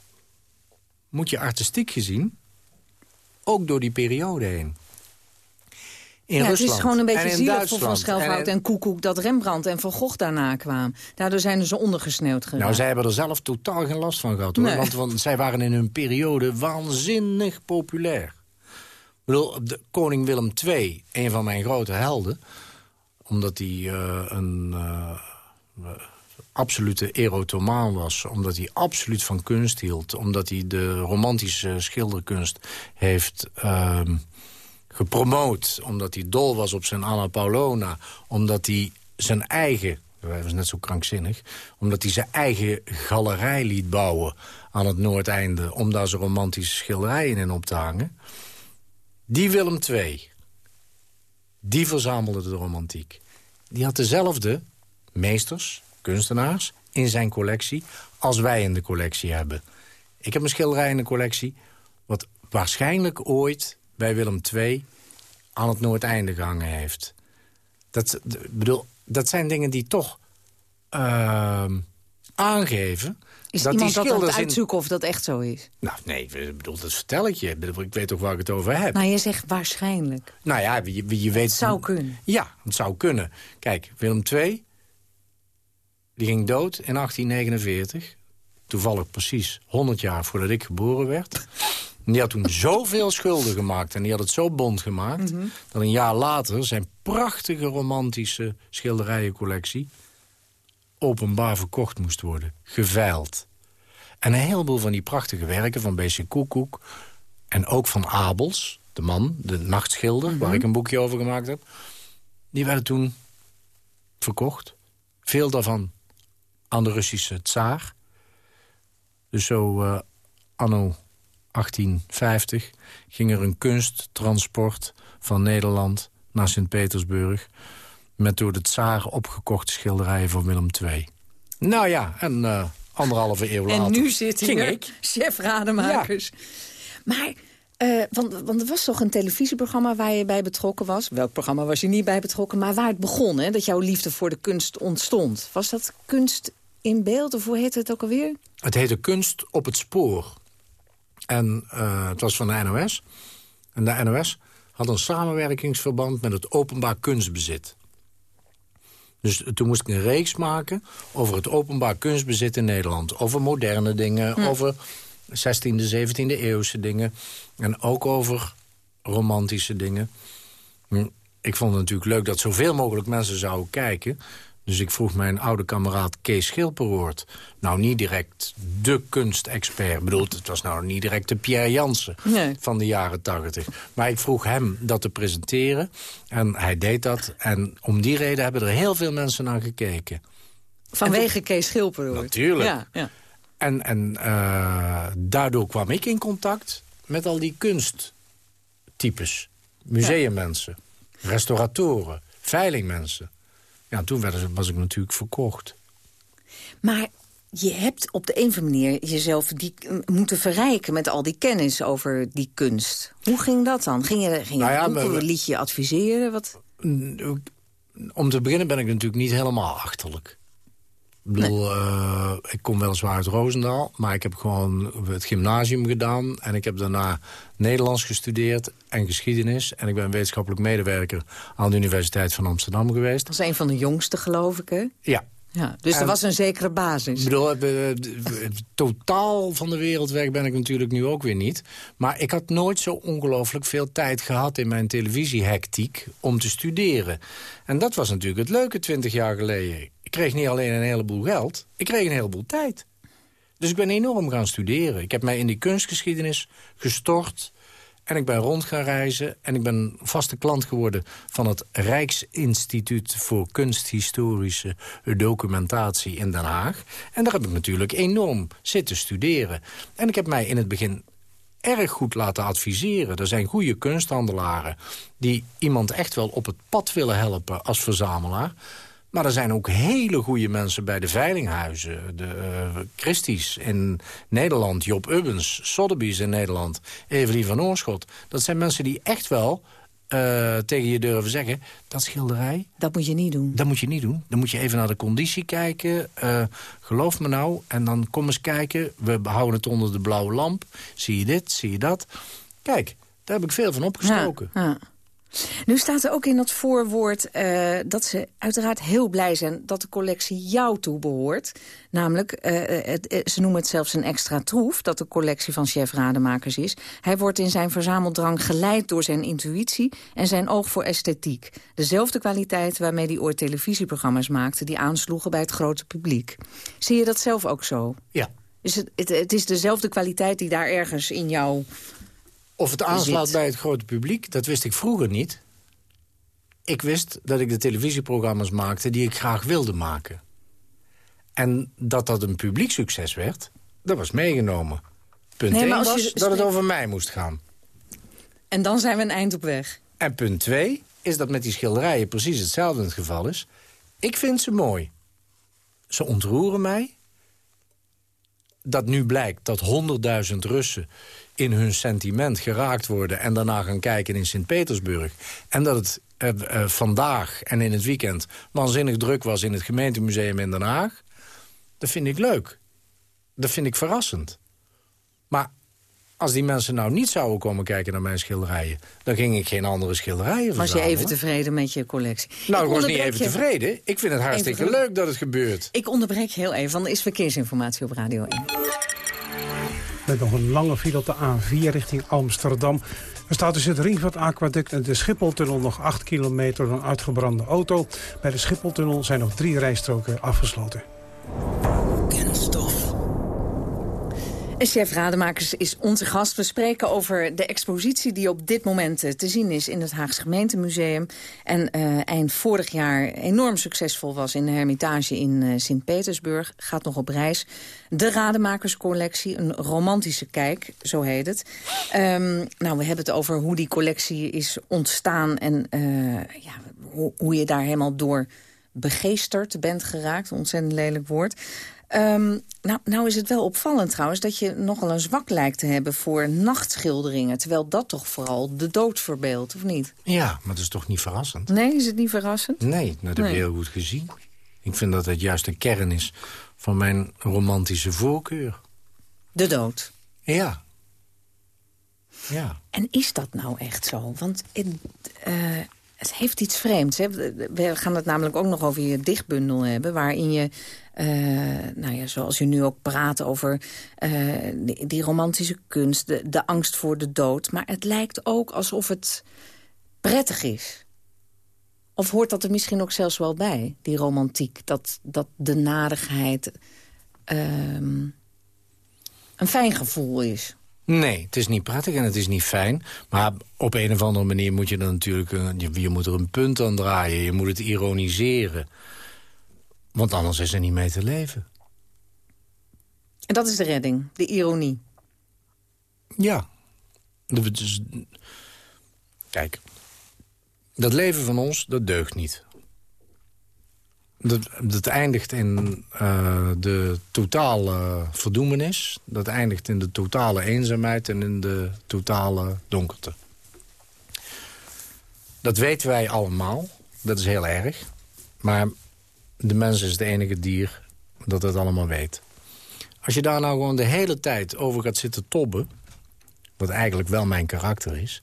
Speaker 17: moet je artistiek gezien ook door die periode heen.
Speaker 16: In ja, Rusland. Het is gewoon een beetje zielig voor Van Schelfhout en, en Koekoek... dat Rembrandt en Van Gogh daarna kwamen. Daardoor zijn ze ondergesneeuwd geraakt.
Speaker 17: Nou, zij hebben er zelf totaal geen last van gehad. Hoor. Want, want, zij waren in hun periode waanzinnig populair. Ik bedoel, de, koning Willem II, een van mijn grote helden... omdat hij uh, een... Uh, absolute erotomaan was. Omdat hij absoluut van kunst hield. Omdat hij de romantische schilderkunst heeft uh, gepromoot. Omdat hij dol was op zijn Anna Paulona. Omdat hij zijn eigen... Hij was net zo krankzinnig. Omdat hij zijn eigen galerij liet bouwen aan het noordeinde... om daar zijn romantische schilderijen in op te hangen. Die Willem II, die verzamelde de romantiek. Die had dezelfde meesters, kunstenaars in zijn collectie als wij in de collectie hebben. Ik heb een schilderij in de collectie... wat waarschijnlijk ooit bij Willem II aan het Noordeinde gehangen heeft. Dat, bedoel, dat zijn dingen die toch uh, aangeven...
Speaker 16: Is
Speaker 17: dat
Speaker 16: iemand dat aan het uitzoeken of dat echt zo is?
Speaker 17: Nou, nee, bedoel, dat vertel ik je. Ik weet toch waar ik het over heb.
Speaker 16: Nou, je zegt waarschijnlijk.
Speaker 17: Nou ja, je, je weet... Het
Speaker 16: zou kunnen.
Speaker 17: Ja, het zou kunnen. Kijk, Willem II die ging dood in 1849. Toevallig precies 100 jaar voordat ik geboren werd. En die had toen zoveel schulden gemaakt en die had het zo bond gemaakt... Mhm. dat een jaar later zijn prachtige romantische schilderijencollectie... openbaar verkocht moest worden, geveild. En een heleboel van die prachtige werken van B.C. Koekoek... en ook van Abels, de man, de nachtschilder... waar mhm. ik een boekje over gemaakt heb... die werden toen verkocht. Veel daarvan aan de Russische tsaar. Dus zo uh, anno 1850 ging er een kunsttransport van Nederland naar Sint-Petersburg... met door de tsaar opgekochte schilderijen van Willem II. Nou ja, en uh, anderhalve eeuw later
Speaker 16: En nu zit
Speaker 17: hier
Speaker 16: ik. chef Rademakers. Maar... Uh, want, want er was toch een televisieprogramma waar je bij betrokken was? Welk programma was je niet bij betrokken? Maar waar het begon, hè, dat jouw liefde voor de kunst ontstond. Was dat kunst in beeld, of hoe heet het ook alweer?
Speaker 17: Het heette Kunst op het Spoor. En uh, het was van de NOS. En de NOS had een samenwerkingsverband met het openbaar kunstbezit. Dus toen moest ik een reeks maken over het openbaar kunstbezit in Nederland. Over moderne dingen, hm. over 16e, 17e eeuwse dingen. En ook over romantische dingen. Hm, ik vond het natuurlijk leuk dat zoveel mogelijk mensen zouden kijken. Dus ik vroeg mijn oude kameraad Kees Schilperoort... nou niet direct de kunstexpert. bedoel, het was nou niet direct de Pierre Jansen van de jaren tachtig. Maar ik vroeg hem dat te presenteren. En hij deed dat. En om die reden hebben er heel veel mensen naar gekeken.
Speaker 16: Vanwege Kees Schilperoort?
Speaker 17: Natuurlijk. Ja, ja. En, en uh, daardoor kwam ik in contact met al die kunsttypes. Museummensen, restauratoren, veilingmensen. Ja, toen was ik natuurlijk verkocht.
Speaker 16: Maar je hebt op de een of andere manier jezelf die, moeten verrijken... met al die kennis over die kunst. Hoe ging dat dan? Ging je, ging nou ja, liet je adviseren? Wat?
Speaker 17: Om te beginnen ben ik natuurlijk niet helemaal achterlijk. Ik bedoel, eh, ik kom weliswaar uit Roosendaal... maar ik heb gewoon het gymnasium gedaan... en ik heb daarna Nederlands gestudeerd en geschiedenis. En ik ben wetenschappelijk medewerker aan de Universiteit van Amsterdam geweest.
Speaker 16: Dat is een van de jongste, geloof ik, hè?
Speaker 17: Ja,
Speaker 16: Ja, dus er was een zekere basis.
Speaker 17: Ik bedoel, het totaal van de wereld weg ben ik natuurlijk nu ook weer niet. Maar ik had nooit zo ongelooflijk veel tijd gehad in mijn televisiehectiek om te studeren. En dat was natuurlijk het leuke twintig jaar geleden. Ik kreeg niet alleen een heleboel geld, ik kreeg een heleboel tijd. Dus ik ben enorm gaan studeren. Ik heb mij in die kunstgeschiedenis gestort... En ik ben rond gaan reizen en ik ben vaste klant geworden... van het Rijksinstituut voor Kunsthistorische Documentatie in Den Haag. En daar heb ik natuurlijk enorm zitten studeren. En ik heb mij in het begin erg goed laten adviseren. Er zijn goede kunsthandelaren die iemand echt wel op het pad willen helpen als verzamelaar. Maar er zijn ook hele goede mensen bij de veilinghuizen. De uh, Christies in Nederland, Job Ubbens, Sotheby's in Nederland... Evelien van Oorschot. Dat zijn mensen die echt wel uh, tegen je durven zeggen... dat schilderij...
Speaker 16: Dat moet je niet doen.
Speaker 17: Dat moet je niet doen. Dan moet je even naar de conditie kijken. Uh, geloof me nou. En dan kom eens kijken. We houden het onder de blauwe lamp. Zie je dit, zie je dat. Kijk, daar heb ik veel van opgestoken.
Speaker 16: Ja, ja. Nu staat er ook in dat voorwoord uh, dat ze uiteraard heel blij zijn... dat de collectie jou toebehoort. Namelijk, uh, het, ze noemen het zelfs een extra troef... dat de collectie van chef Rademakers is. Hij wordt in zijn verzameldrang geleid door zijn intuïtie... en zijn oog voor esthetiek. Dezelfde kwaliteit waarmee hij ooit televisieprogramma's maakte... die aansloegen bij het grote publiek. Zie je dat zelf ook zo?
Speaker 17: Ja.
Speaker 16: Is het, het, het is dezelfde kwaliteit die daar ergens in jou
Speaker 17: of het aanslaat bij het grote publiek, dat wist ik vroeger niet. Ik wist dat ik de televisieprogramma's maakte die ik graag wilde maken. En dat dat een publiek succes werd, dat was meegenomen. Punt 1 was dat het over mij moest gaan.
Speaker 16: En dan zijn we een eind op weg.
Speaker 17: En punt 2 is dat met die schilderijen precies hetzelfde het geval is. Ik vind ze mooi. Ze ontroeren mij. Dat nu blijkt dat honderdduizend Russen in hun sentiment geraakt worden... en daarna gaan kijken in Sint-Petersburg. En dat het uh, uh, vandaag en in het weekend waanzinnig druk was... in het gemeentemuseum in Den Haag. Dat vind ik leuk. Dat vind ik verrassend. Maar als die mensen nou niet zouden komen kijken naar mijn schilderijen... dan ging ik geen andere schilderijen
Speaker 16: verzamelen. Was je even tevreden met je collectie?
Speaker 17: Nou, ik, was niet even tevreden. Ik vind het hartstikke leuk dat het gebeurt.
Speaker 16: Ik onderbreek heel even, want er is verkeersinformatie op Radio 1.
Speaker 14: Met nog een lange file op de A4 richting Amsterdam. Er staat tussen het Ringvat Aquaduct en de Schipholtunnel nog 8 kilometer een uitgebrande auto. Bij de Schipholtunnel zijn nog drie rijstroken afgesloten.
Speaker 16: Chef Rademakers is onze gast. We spreken over de expositie die op dit moment eh, te zien is in het Haagse Gemeentemuseum. En uh, eind vorig jaar enorm succesvol was in de Hermitage in uh, Sint-Petersburg. Gaat nog op reis. De Rademakerscollectie, een romantische kijk, zo heet het. Um, nou, we hebben het over hoe die collectie is ontstaan en ja, hoe, hoe je daar helemaal door begeesterd bent geraakt. Ontzettend lelijk woord. Um, nou, nou is het wel opvallend trouwens dat je nogal een zwak lijkt te hebben voor nachtschilderingen. Terwijl dat toch vooral de dood verbeeldt, of niet?
Speaker 17: Ja, maar dat is toch niet verrassend?
Speaker 16: Nee, is het niet verrassend?
Speaker 17: Nee, dat heb je heel goed gezien. Ik vind dat het juist de kern is van mijn romantische voorkeur.
Speaker 16: De dood?
Speaker 17: Ja. Ja.
Speaker 16: En is dat nou echt zo? Want het, uh, het heeft iets vreemds. Hè? We gaan het namelijk ook nog over je dichtbundel hebben... waarin je nou ja, zoals je nu ook praat over uh, die, die, romantische kunst, de, de, angst voor de dood. Maar het lijkt ook alsof het prettig is. Of hoort dat er misschien ook zelfs wel bij, die romantiek? Dat, dat de nadigheid um, een fijn gevoel is.
Speaker 17: Nee, het is niet prettig en het is niet fijn. Maar op een of andere manier moet je er natuurlijk... Je, je moet er een punt aan draaien. Je moet het ironiseren. Want anders is er niet mee te leven.
Speaker 16: En dat is de redding, de ironie.
Speaker 17: Ja. Dus, kijk, dat leven van ons, dat deugt niet. Dat, dat eindigt in uh, de totale verdoemenis. Dat eindigt in de totale eenzaamheid en in de totale donkerte. Dat weten wij allemaal. Dat is heel erg. Maar de mens is het enige dier dat het allemaal weet. Als je daar nou gewoon de hele tijd over gaat zitten tobben... wat eigenlijk wel mijn karakter is...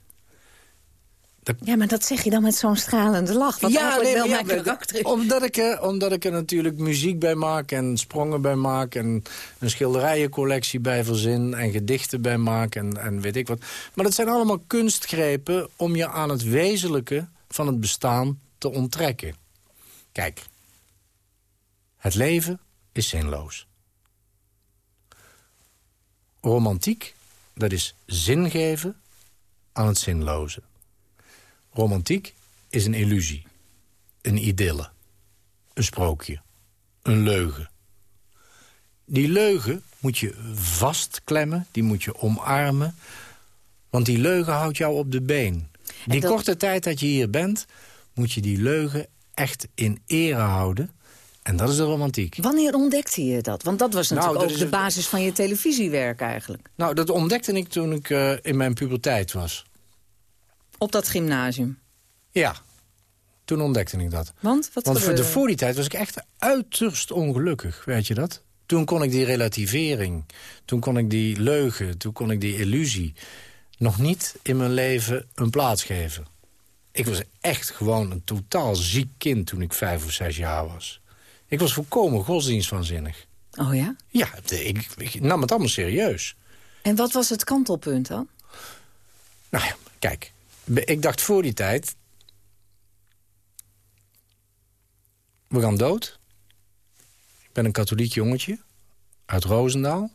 Speaker 16: Ja, maar dat zeg je dan met zo'n stralende lach. Wat ja, nee, wel ja, mijn karakter is.
Speaker 17: Omdat ik, er, omdat ik er natuurlijk muziek bij maak en sprongen bij maak... en een schilderijencollectie bij verzin en gedichten bij maak en, en weet ik wat. Maar dat zijn allemaal kunstgrepen om je aan het wezenlijke van het bestaan te onttrekken. Kijk, het leven is zinloos. Romantiek, dat is zin geven aan het zinloze. Romantiek is een illusie, een idylle, een sprookje, een leugen. Die leugen moet je vastklemmen, die moet je omarmen... want die leugen houdt jou op de been. Die korte tijd dat je hier bent, moet je die leugen echt in ere houden... En dat is de romantiek.
Speaker 16: Wanneer ontdekte je dat? Want dat was nou, natuurlijk ook de basis van je televisiewerk eigenlijk.
Speaker 17: Nou, dat ontdekte ik toen ik uh, in mijn puberteit was.
Speaker 16: Op dat gymnasium?
Speaker 17: Ja, toen ontdekte ik dat.
Speaker 16: Want? Wat
Speaker 17: Want voor, de, voor die tijd was ik echt uiterst ongelukkig, weet je dat? Toen kon ik die relativering, toen kon ik die leugen, toen kon ik die illusie... nog niet in mijn leven een plaats geven. Ik was echt gewoon een totaal ziek kind toen ik vijf of zes jaar was. Ik was volkomen godsdienstwaanzinnig.
Speaker 16: Oh ja?
Speaker 17: Ja, ik, ik nam het allemaal serieus.
Speaker 16: En wat was het kantelpunt dan?
Speaker 17: Nou ja, kijk. Ik dacht voor die tijd... We gaan dood. Ik ben een katholiek jongetje. Uit Roosendaal.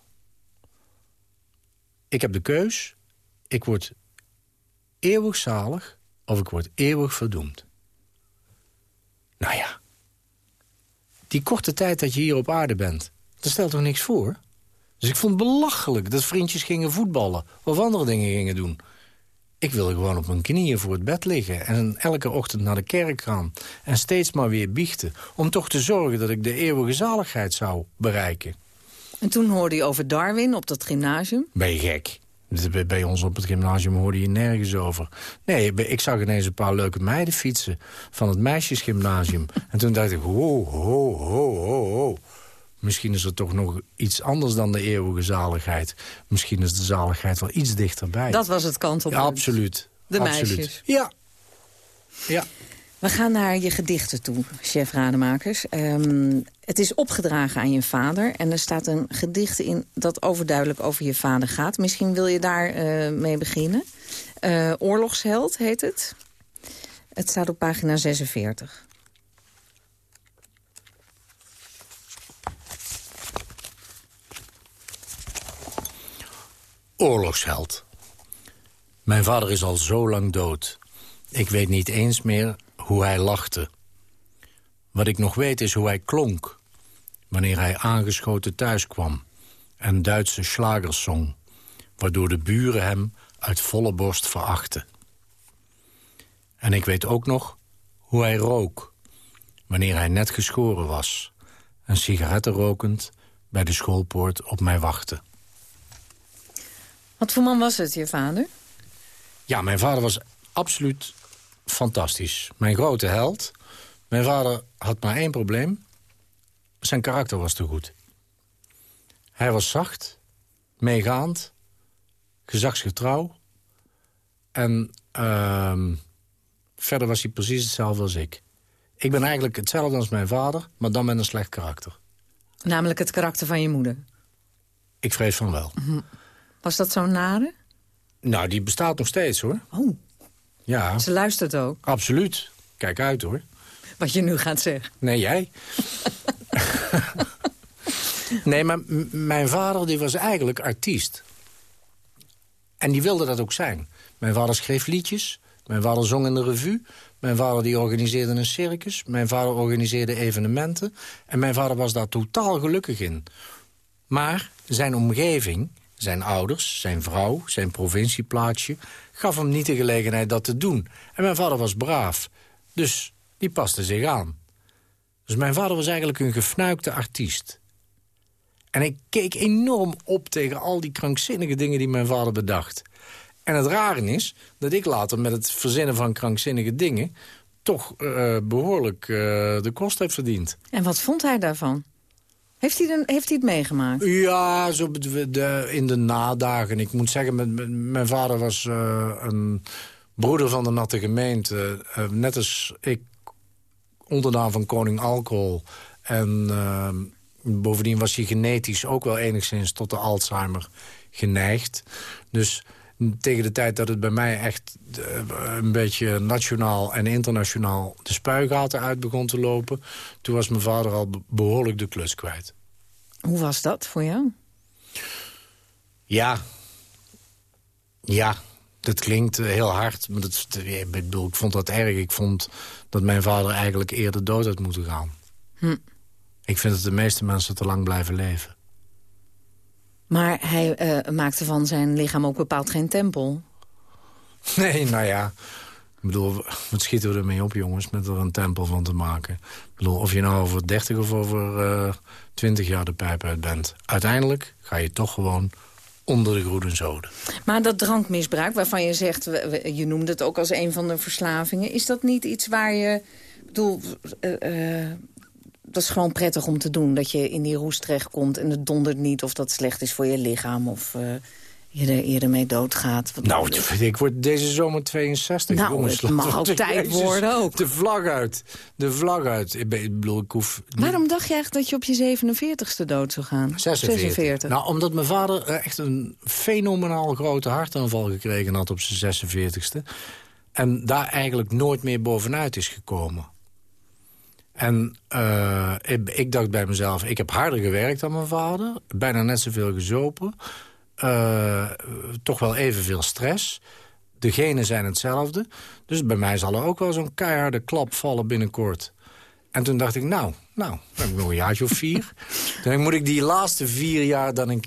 Speaker 17: Ik heb de keus. Ik word eeuwig zalig of ik word eeuwig verdoemd. Nou ja. Die korte tijd dat je hier op aarde bent, dat stelt toch niks voor? Dus ik vond het belachelijk dat vriendjes gingen voetballen... of andere dingen gingen doen. Ik wilde gewoon op mijn knieën voor het bed liggen... en elke ochtend naar de kerk gaan. En steeds maar weer biechten. Om toch te zorgen dat ik de eeuwige zaligheid zou bereiken.
Speaker 16: En toen hoorde je over Darwin op dat gymnasium?
Speaker 17: Ben je gek? Bij ons op het gymnasium hoorde je nergens over. Nee, ik zag ineens een paar leuke meiden fietsen van het meisjesgymnasium. en toen dacht ik, ho, ho, ho, ho, ho. Misschien is er toch nog iets anders dan de eeuwige zaligheid. Misschien is de zaligheid wel iets dichterbij.
Speaker 16: Dat was het kant op.
Speaker 17: Ja, absoluut.
Speaker 16: De
Speaker 17: absoluut.
Speaker 16: meisjes.
Speaker 17: Ja. Ja.
Speaker 16: We gaan naar je gedichten toe, chef Rademakers. Ehm, het is opgedragen aan je vader. En er staat een gedicht in dat overduidelijk over je vader gaat. Misschien wil je daar uh, mee beginnen. Uh, Oorlogsheld heet het. Het staat op pagina 46.
Speaker 17: Oorlogsheld. Mijn vader is al zo lang dood. Ik weet niet eens meer hoe hij lachte. Wat ik nog weet is hoe hij klonk... wanneer hij aangeschoten thuis kwam... en Duitse slagers zong... waardoor de buren hem uit volle borst verachten. En ik weet ook nog hoe hij rook... wanneer hij net geschoren was... en sigaretten rokend bij de schoolpoort op mij wachtte.
Speaker 16: Wat voor man was het, je vader?
Speaker 17: Ja, mijn vader was absoluut fantastisch. Mijn grote held. Mijn vader had maar één probleem. Zijn karakter was te goed. Hij was zacht, meegaand, gezagsgetrouw. En uh, verder was hij precies hetzelfde als ik. Ik ben eigenlijk hetzelfde als mijn vader, maar dan met een slecht karakter.
Speaker 16: Namelijk het karakter van je moeder?
Speaker 17: Ik vrees van wel. Mhm.
Speaker 16: Was dat zo'n nare?
Speaker 17: Nou, die bestaat nog steeds, hoor.
Speaker 16: Oh.
Speaker 17: Ja.
Speaker 16: Ze luistert ook.
Speaker 17: Absoluut. Kijk uit hoor.
Speaker 16: Wat je nu gaat zeggen.
Speaker 17: Nee, jij. nee, maar mijn vader die was eigenlijk artiest. En die wilde dat ook zijn. Mijn vader schreef liedjes. Mijn vader zong in de revue. Mijn vader die organiseerde een circus. Mijn vader organiseerde evenementen. En mijn vader was daar totaal gelukkig in. Maar zijn omgeving, zijn ouders, zijn vrouw, zijn provincieplaatsje gaf hem niet de gelegenheid dat te doen. En mijn vader was braaf, dus die paste zich aan. Dus mijn vader was eigenlijk een gefnuikte artiest. En ik keek enorm op tegen al die krankzinnige dingen die mijn vader bedacht. En het rare is dat ik later met het verzinnen van krankzinnige dingen... toch uh, behoorlijk uh, de kost heb verdiend.
Speaker 16: En wat vond hij daarvan? Heeft hij, dan, heeft hij het meegemaakt?
Speaker 17: Ja, zo de, in de nadagen. Ik moet zeggen, mijn, mijn vader was uh, een broeder van de natte gemeente. Net als ik onderdaan van koning alcohol. En uh, bovendien was hij genetisch ook wel enigszins tot de Alzheimer geneigd. Dus tegen de tijd dat het bij mij echt uh, een beetje nationaal en internationaal... de spuigaten uit begon te lopen... toen was mijn vader al behoorlijk de klus kwijt.
Speaker 16: Hoe was dat voor jou?
Speaker 17: Ja. Ja, dat klinkt eh, heel hard, maar dat, ik, bedoel, ik vond dat erg. Ik vond dat mijn vader eigenlijk eerder dood had moeten gaan. Hm. Ik vind dat de meeste mensen te lang blijven leven.
Speaker 16: Maar hij uh, maakte van zijn lichaam ook bepaald geen tempel.
Speaker 17: Nee, nou ja. Ik bedoel, wat schieten we ermee op, jongens, met er een tempel van te maken? Ik bedoel, of je nou over 30 of over uh, eh, 20 jaar de pijp uit bent. Uiteindelijk ga je toch gewoon onder de groene zoden.
Speaker 16: Maar dat drankmisbruik waarvan je zegt... je noemde het ook als een van de verslavingen... is dat niet iets waar je... Bedoel, uh, dat is gewoon prettig om te doen. Dat je in die roest terechtkomt en het dondert niet... of dat slecht is voor je lichaam of uh, je er eerder mee doodgaat.
Speaker 17: Wat nou, ik word deze zomer 62.
Speaker 16: Nou,
Speaker 17: jongens,
Speaker 16: het mag ook tijd worden ook.
Speaker 17: De vlag uit. De vlag uit. Ik, bedoel, ik hoef...
Speaker 16: Waarom dacht je eigenlijk dat je op je 47ste dood zou gaan?
Speaker 17: 46. 46. Nou, omdat mijn vader echt een fenomenaal grote hartaanval gekregen had op zijn 46ste. En daar eigenlijk nooit meer bovenuit is gekomen. En uh, ik, ik, dacht bij mezelf, ik heb harder gewerkt dan mijn vader. Bijna net zoveel gezopen. Uh, toch wel evenveel stress. De genen zijn hetzelfde. Dus bij mij zal er ook wel zo'n keiharde klap vallen binnenkort. En toen dacht ik, nou, nou, dan heb ik nog een jaartje of vier. dan moet ik die laatste vier jaar dan ik,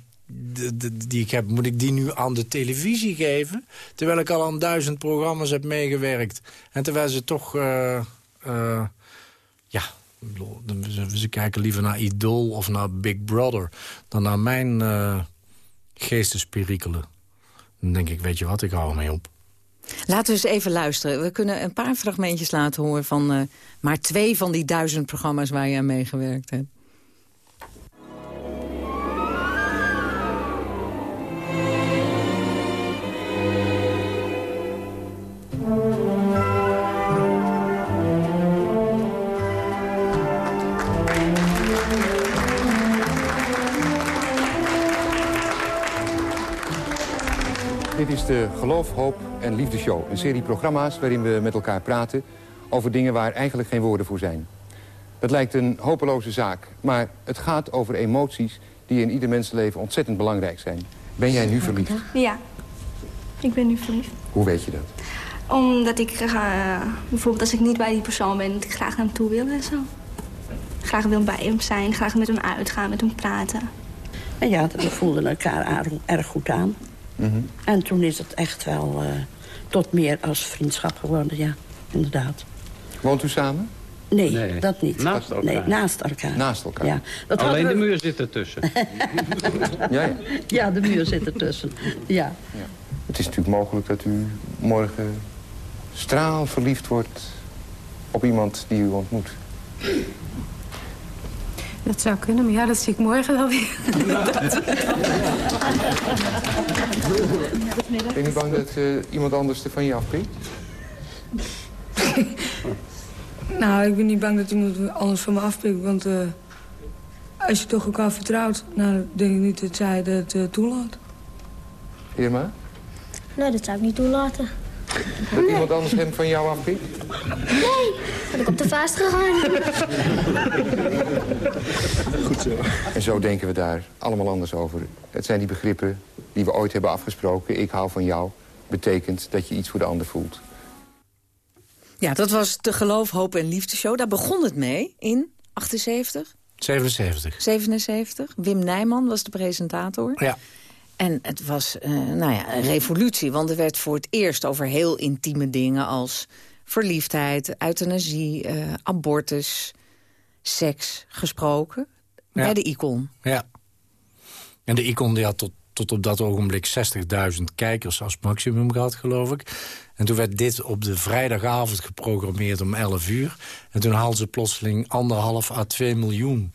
Speaker 17: die ik heb, moet ik die nu aan de televisie geven. Terwijl ik al aan duizend programma's heb meegewerkt. En terwijl ze toch... Uh, ja, ze kijken liever naar Idol of naar Big Brother... dan naar mijn uh, geestesperikelen. Dan denk ik, weet je wat, ik hou ermee op.
Speaker 16: Laten we eens even luisteren. We kunnen een paar fragmentjes laten horen van uh, maar twee van die duizend programma's waar je aan meegewerkt hebt.
Speaker 18: Is de Geloof, Hoop en Liefde Show. Een serie programma's waarin we met elkaar praten over dingen waar eigenlijk geen woorden voor zijn. Dat lijkt een hopeloze zaak, maar het gaat over emoties die in ieder mensenleven ontzettend belangrijk zijn. Ben jij nu verliefd?
Speaker 19: Ja, ik ben nu verliefd.
Speaker 18: Hoe weet je dat?
Speaker 19: Omdat ik uh, bijvoorbeeld als ik niet bij die persoon ben, dat ik graag naar hem toe wil en zo. Graag wil bij hem zijn, graag met hem uitgaan, met hem praten.
Speaker 20: En ja, we voelden elkaar erg goed aan. Mhm. En toen is het echt wel uh, tot meer als vriendschap geworden, ja, inderdaad.
Speaker 18: Woont u samen?
Speaker 20: Nee, nee. dat niet.
Speaker 21: Naast elkaar?
Speaker 20: Nee, naast elkaar.
Speaker 18: Naast elkaar?
Speaker 20: Ja.
Speaker 21: Dat Alleen de muur zit ertussen?
Speaker 18: ja, ja.
Speaker 20: ja, de muur zit ertussen, ja.
Speaker 18: ja. Het is natuurlijk mogelijk dat u morgen straal verliefd wordt op iemand die u ontmoet.
Speaker 19: Dat zou kunnen, maar ja, dat zie ik morgen wel weer.
Speaker 18: Ben je niet bang dat uh, iemand anders er van je afpikt?
Speaker 19: nou, ik ben niet bang dat iemand anders van me afpikt, want... Uh, als je toch elkaar vertrouwt, nou, denk ik niet dat zij dat uh, toelaat.
Speaker 18: Irma?
Speaker 19: Nee, dat zou ik niet toelaten.
Speaker 18: Dat iemand anders hem van jou afpikt?
Speaker 19: Nee, had ik op de vuist gegaan.
Speaker 18: Goed zo. En zo denken we daar allemaal anders over. Het zijn die begrippen die we ooit hebben afgesproken. Ik hou van jou. Betekent dat je iets voor de ander voelt.
Speaker 16: Ja, dat was de Geloof, Hoop en Liefde show. Daar begon het mee in 78?
Speaker 17: 77.
Speaker 16: 77. Wim Nijman was de presentator.
Speaker 17: Ja.
Speaker 16: En het was uh, nou ja, een revolutie, want er werd voor het eerst over heel intieme dingen als verliefdheid, euthanasie, uh, abortus, seks gesproken ja. bij de icon.
Speaker 17: Ja. En de icon die had tot, tot op dat ogenblik 60.000 kijkers als maximum gehad, geloof ik. En toen werd dit op de vrijdagavond geprogrammeerd om 11 uur. En toen haalden ze plotseling anderhalf à 2 miljoen.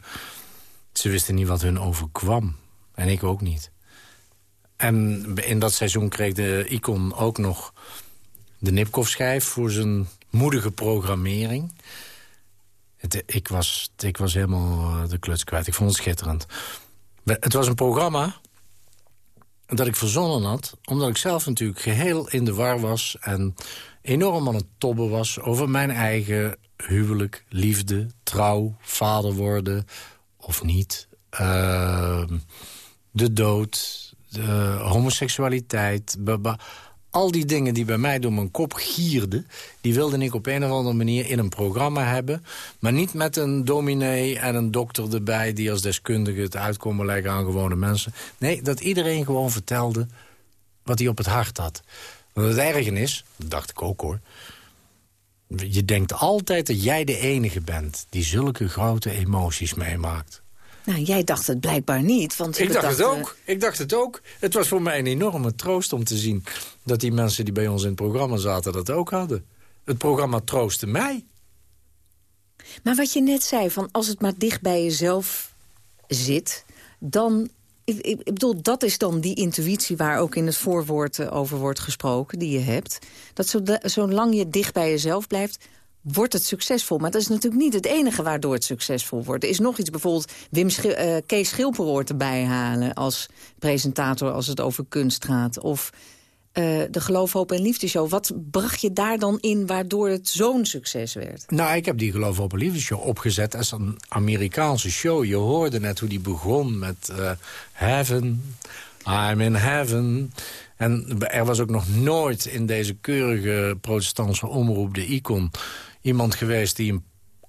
Speaker 17: Ze wisten niet wat hun overkwam. En ik ook niet. En in dat seizoen kreeg de Icon ook nog de Nipkoff-schijf voor zijn moedige programmering. Het, ik, was, ik was helemaal eh, de kluts kwijt. Ik vond het schitterend. Het was een programma dat ik verzonnen had... omdat ik zelf natuurlijk geheel in de war was... en enorm aan het tobben was over mijn eigen huwelijk, liefde, trouw, vader worden of niet. Ehm, de dood, de homoseksualiteit. Al die dingen die bij mij door mijn kop gierden... die wilde ik op een of andere manier in een programma hebben. Maar niet met een dominee en een dokter erbij... die als deskundige het uitkomen leggen aan gewone mensen. Nee, dat iedereen gewoon vertelde wat hij op het hart had. Want het ergen is, dat dacht ik ook hoor... je denkt altijd dat jij de enige bent... die zulke grote emoties meemaakt.
Speaker 16: Nou, jij dacht het blijkbaar niet. Want
Speaker 17: ik dacht het ook. Ik dacht het ook. Het was voor mij een enorme troost om te zien... dat die mensen die bij ons in het programma zaten dat ook hadden. Het programma troostte mij.
Speaker 16: Maar wat je net zei, van als het maar dicht bij jezelf zit... dan ik, ik, bedoel, dat is dan die intuïtie waar ook in het voorwoord eh, over wordt gesproken, die je hebt. Dat zolang je dicht bij jezelf blijft, wordt het succesvol. Maar dat is natuurlijk niet het enige waardoor het succesvol wordt. Er is nog iets, bijvoorbeeld Wim uh, Kees Schilperoort erbij halen... als presentator als het over kunst gaat. Of uh, de Geloof, Hoop en Liefdeshow. Wat bracht je daar dan in waardoor het zo'n succes werd?
Speaker 17: Nou, ik heb die Geloof, Hoop en Liefdeshow opgezet als een Amerikaanse show. Je hoorde net hoe die begon met uh, Heaven, I'm in Heaven... En er was ook nog nooit in deze keurige protestantse omroep, de icon iemand geweest die een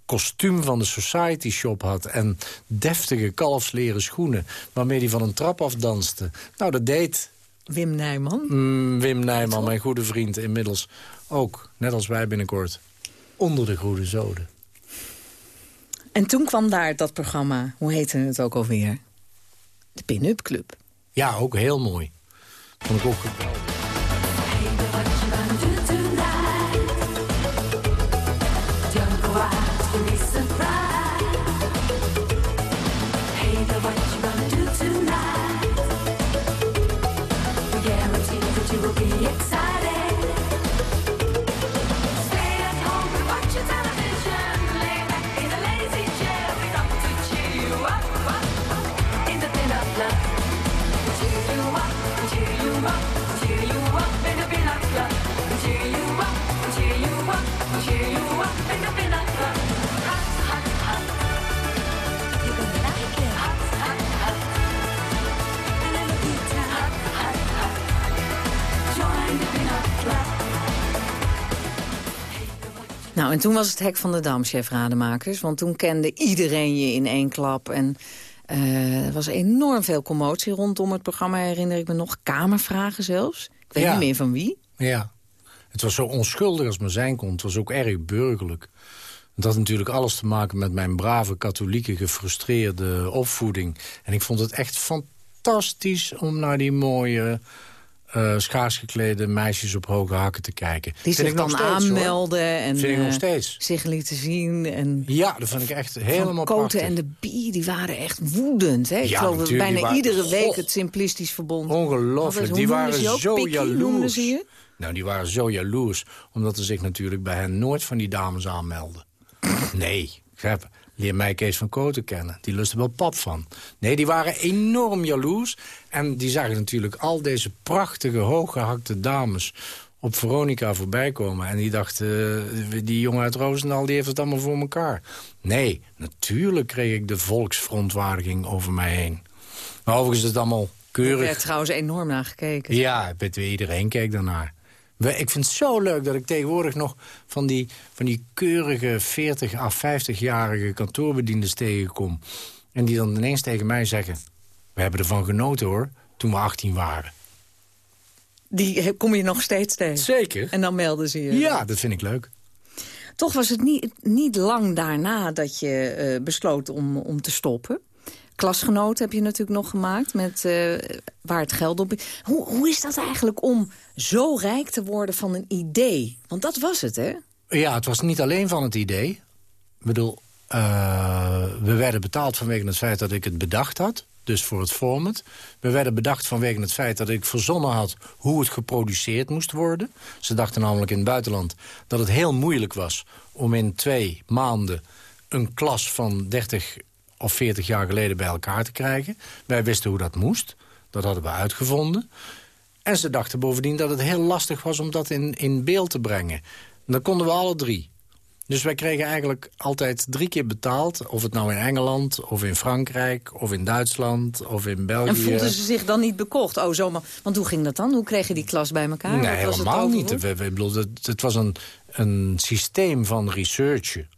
Speaker 17: kostuum van de Society Shop had... en deftige kalfsleren schoenen waarmee hij van een trap afdanste. Nou, dat deed...
Speaker 16: Wim Nijman?
Speaker 17: Mm, Wim Nijman, mijn goede vriend, inmiddels ook, net als wij binnenkort, onder de goede zoden.
Speaker 16: En toen kwam daar dat programma, hoe heette het ook alweer? De Pin-Up Club.
Speaker 17: Ja, ook heel mooi. Vond ik ook geweldig.
Speaker 16: Toen was het hek van de dam, chef Rademakers. Want toen kende iedereen je in één klap. En uh, er was enorm veel commotie rondom het programma, herinner ik me nog. Kamervragen zelfs. Ik weet niet meer van wie.
Speaker 17: Ja, het was zo onschuldig als maar zijn kon. Het was ook erg burgerlijk. Het had natuurlijk alles te maken met mijn brave katholieke gefrustreerde opvoeding. En ik vond het echt fantastisch om naar die mooie uh, schaars geklede meisjes op hoge hakken te kijken.
Speaker 16: Die zich dan aanmelden en
Speaker 17: vind ik nog eh, steeds.
Speaker 16: zich lieten zien. En
Speaker 17: ja, dat vind ik echt helemaal
Speaker 16: Van Koten en de Bie, die waren echt woedend. Hè? Ik ja, geloof dat bijna iedere week het Simplistisch Verbond.
Speaker 17: Ongelooflijk, die waren zo jaloers. Nou, die waren zo jaloers, omdat er zich natuurlijk bij hen nooit van die dames aanmelden. nee, begrijp Leer mij Kees van Koten kennen. Die lustte wel pap van. Nee, die waren enorm jaloers. En die zagen natuurlijk al deze prachtige, hooggehakte dames op Veronica voorbij komen. En die dachten, uh, die jongen uit Roosendaal die heeft het allemaal voor elkaar. Nee, natuurlijk kreeg ik de volksverontwaardiging over mij heen. Maar overigens is het allemaal keurig. Er
Speaker 16: werd trouwens enorm naar gekeken.
Speaker 17: Ja, iedereen keek daarnaar. Ik vind het zo leuk dat ik tegenwoordig nog van die, van die keurige 40 à 50-jarige kantoorbedienders tegenkom. En die dan ineens tegen mij zeggen... we hebben ervan genoten hoor, toen we 18 waren.
Speaker 16: Die kom je nog steeds tegen?
Speaker 17: Zeker.
Speaker 16: En dan melden ze je?
Speaker 17: Ja, dat vind ik leuk.
Speaker 16: Toch was het niet, niet lang daarna dat je uh, besloot om, om te stoppen. Klasgenoot heb je natuurlijk nog gemaakt, met, uh, waar het geld op... Hoe, hoe is dat eigenlijk om zo rijk te worden van een idee? Want dat was het, hè?
Speaker 17: Ja, het was niet alleen van het idee. Ik bedoel, uh, we werden betaald vanwege het feit dat ik het bedacht had. dus voor het format. We werden bedacht vanwege het feit dat ik verzonnen had... hoe het geproduceerd moest worden. Ze dachten namelijk in het buitenland dat het heel moeilijk was... om in twee maanden een klas van 30 of 40 jaar geleden bij elkaar te krijgen. Wij wisten hoe dat moest. Dat hadden we uitgevonden. En ze dachten bovendien dat het heel lastig was om dat in, in beeld te brengen. En dat konden we alle drie. Dus wij kregen eigenlijk altijd drie keer betaald. Of het nou in Engeland, of in Frankrijk, of in Duitsland, of in België.
Speaker 16: En voelden ze zich dan niet bekocht? Oh, zomaar. Want hoe ging dat dan? Hoe kreeg je die klas bij elkaar?
Speaker 17: Nee, helemaal
Speaker 16: het
Speaker 17: niet. We, we, bedoel, het, het was een, een systeem van researchen.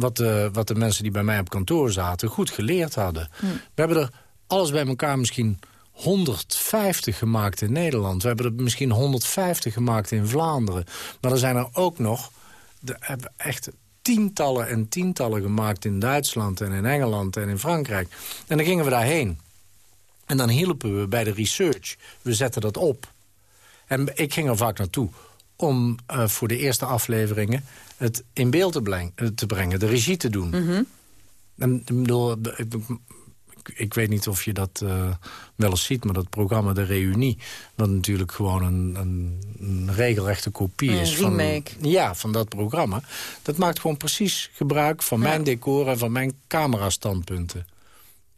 Speaker 17: Wat de, wat de mensen die bij mij op kantoor zaten goed geleerd hadden.
Speaker 16: Hm.
Speaker 17: We hebben er alles bij elkaar misschien 150 gemaakt in Nederland. We hebben er misschien 150 gemaakt in Vlaanderen. Maar er zijn er ook nog de, hebben echt tientallen en tientallen gemaakt in Duitsland en in Engeland en in Frankrijk. En dan gingen we daarheen. En dan hielpen we bij de research. We zetten dat op. En ik ging er vaak naartoe om uh, voor de eerste afleveringen het in beeld te, te brengen, de regie te doen.
Speaker 16: Mm -hmm.
Speaker 17: En, ik bedoel, ik, ik weet niet of je dat uh, wel eens ziet, maar dat programma De Reunie... wat natuurlijk gewoon een, een, een regelrechte kopie
Speaker 16: Een
Speaker 17: is
Speaker 16: remake.
Speaker 17: van, ja, van dat programma... dat maakt gewoon precies gebruik van
Speaker 16: Ja.
Speaker 17: mijn decor en van mijn camerastandpunten.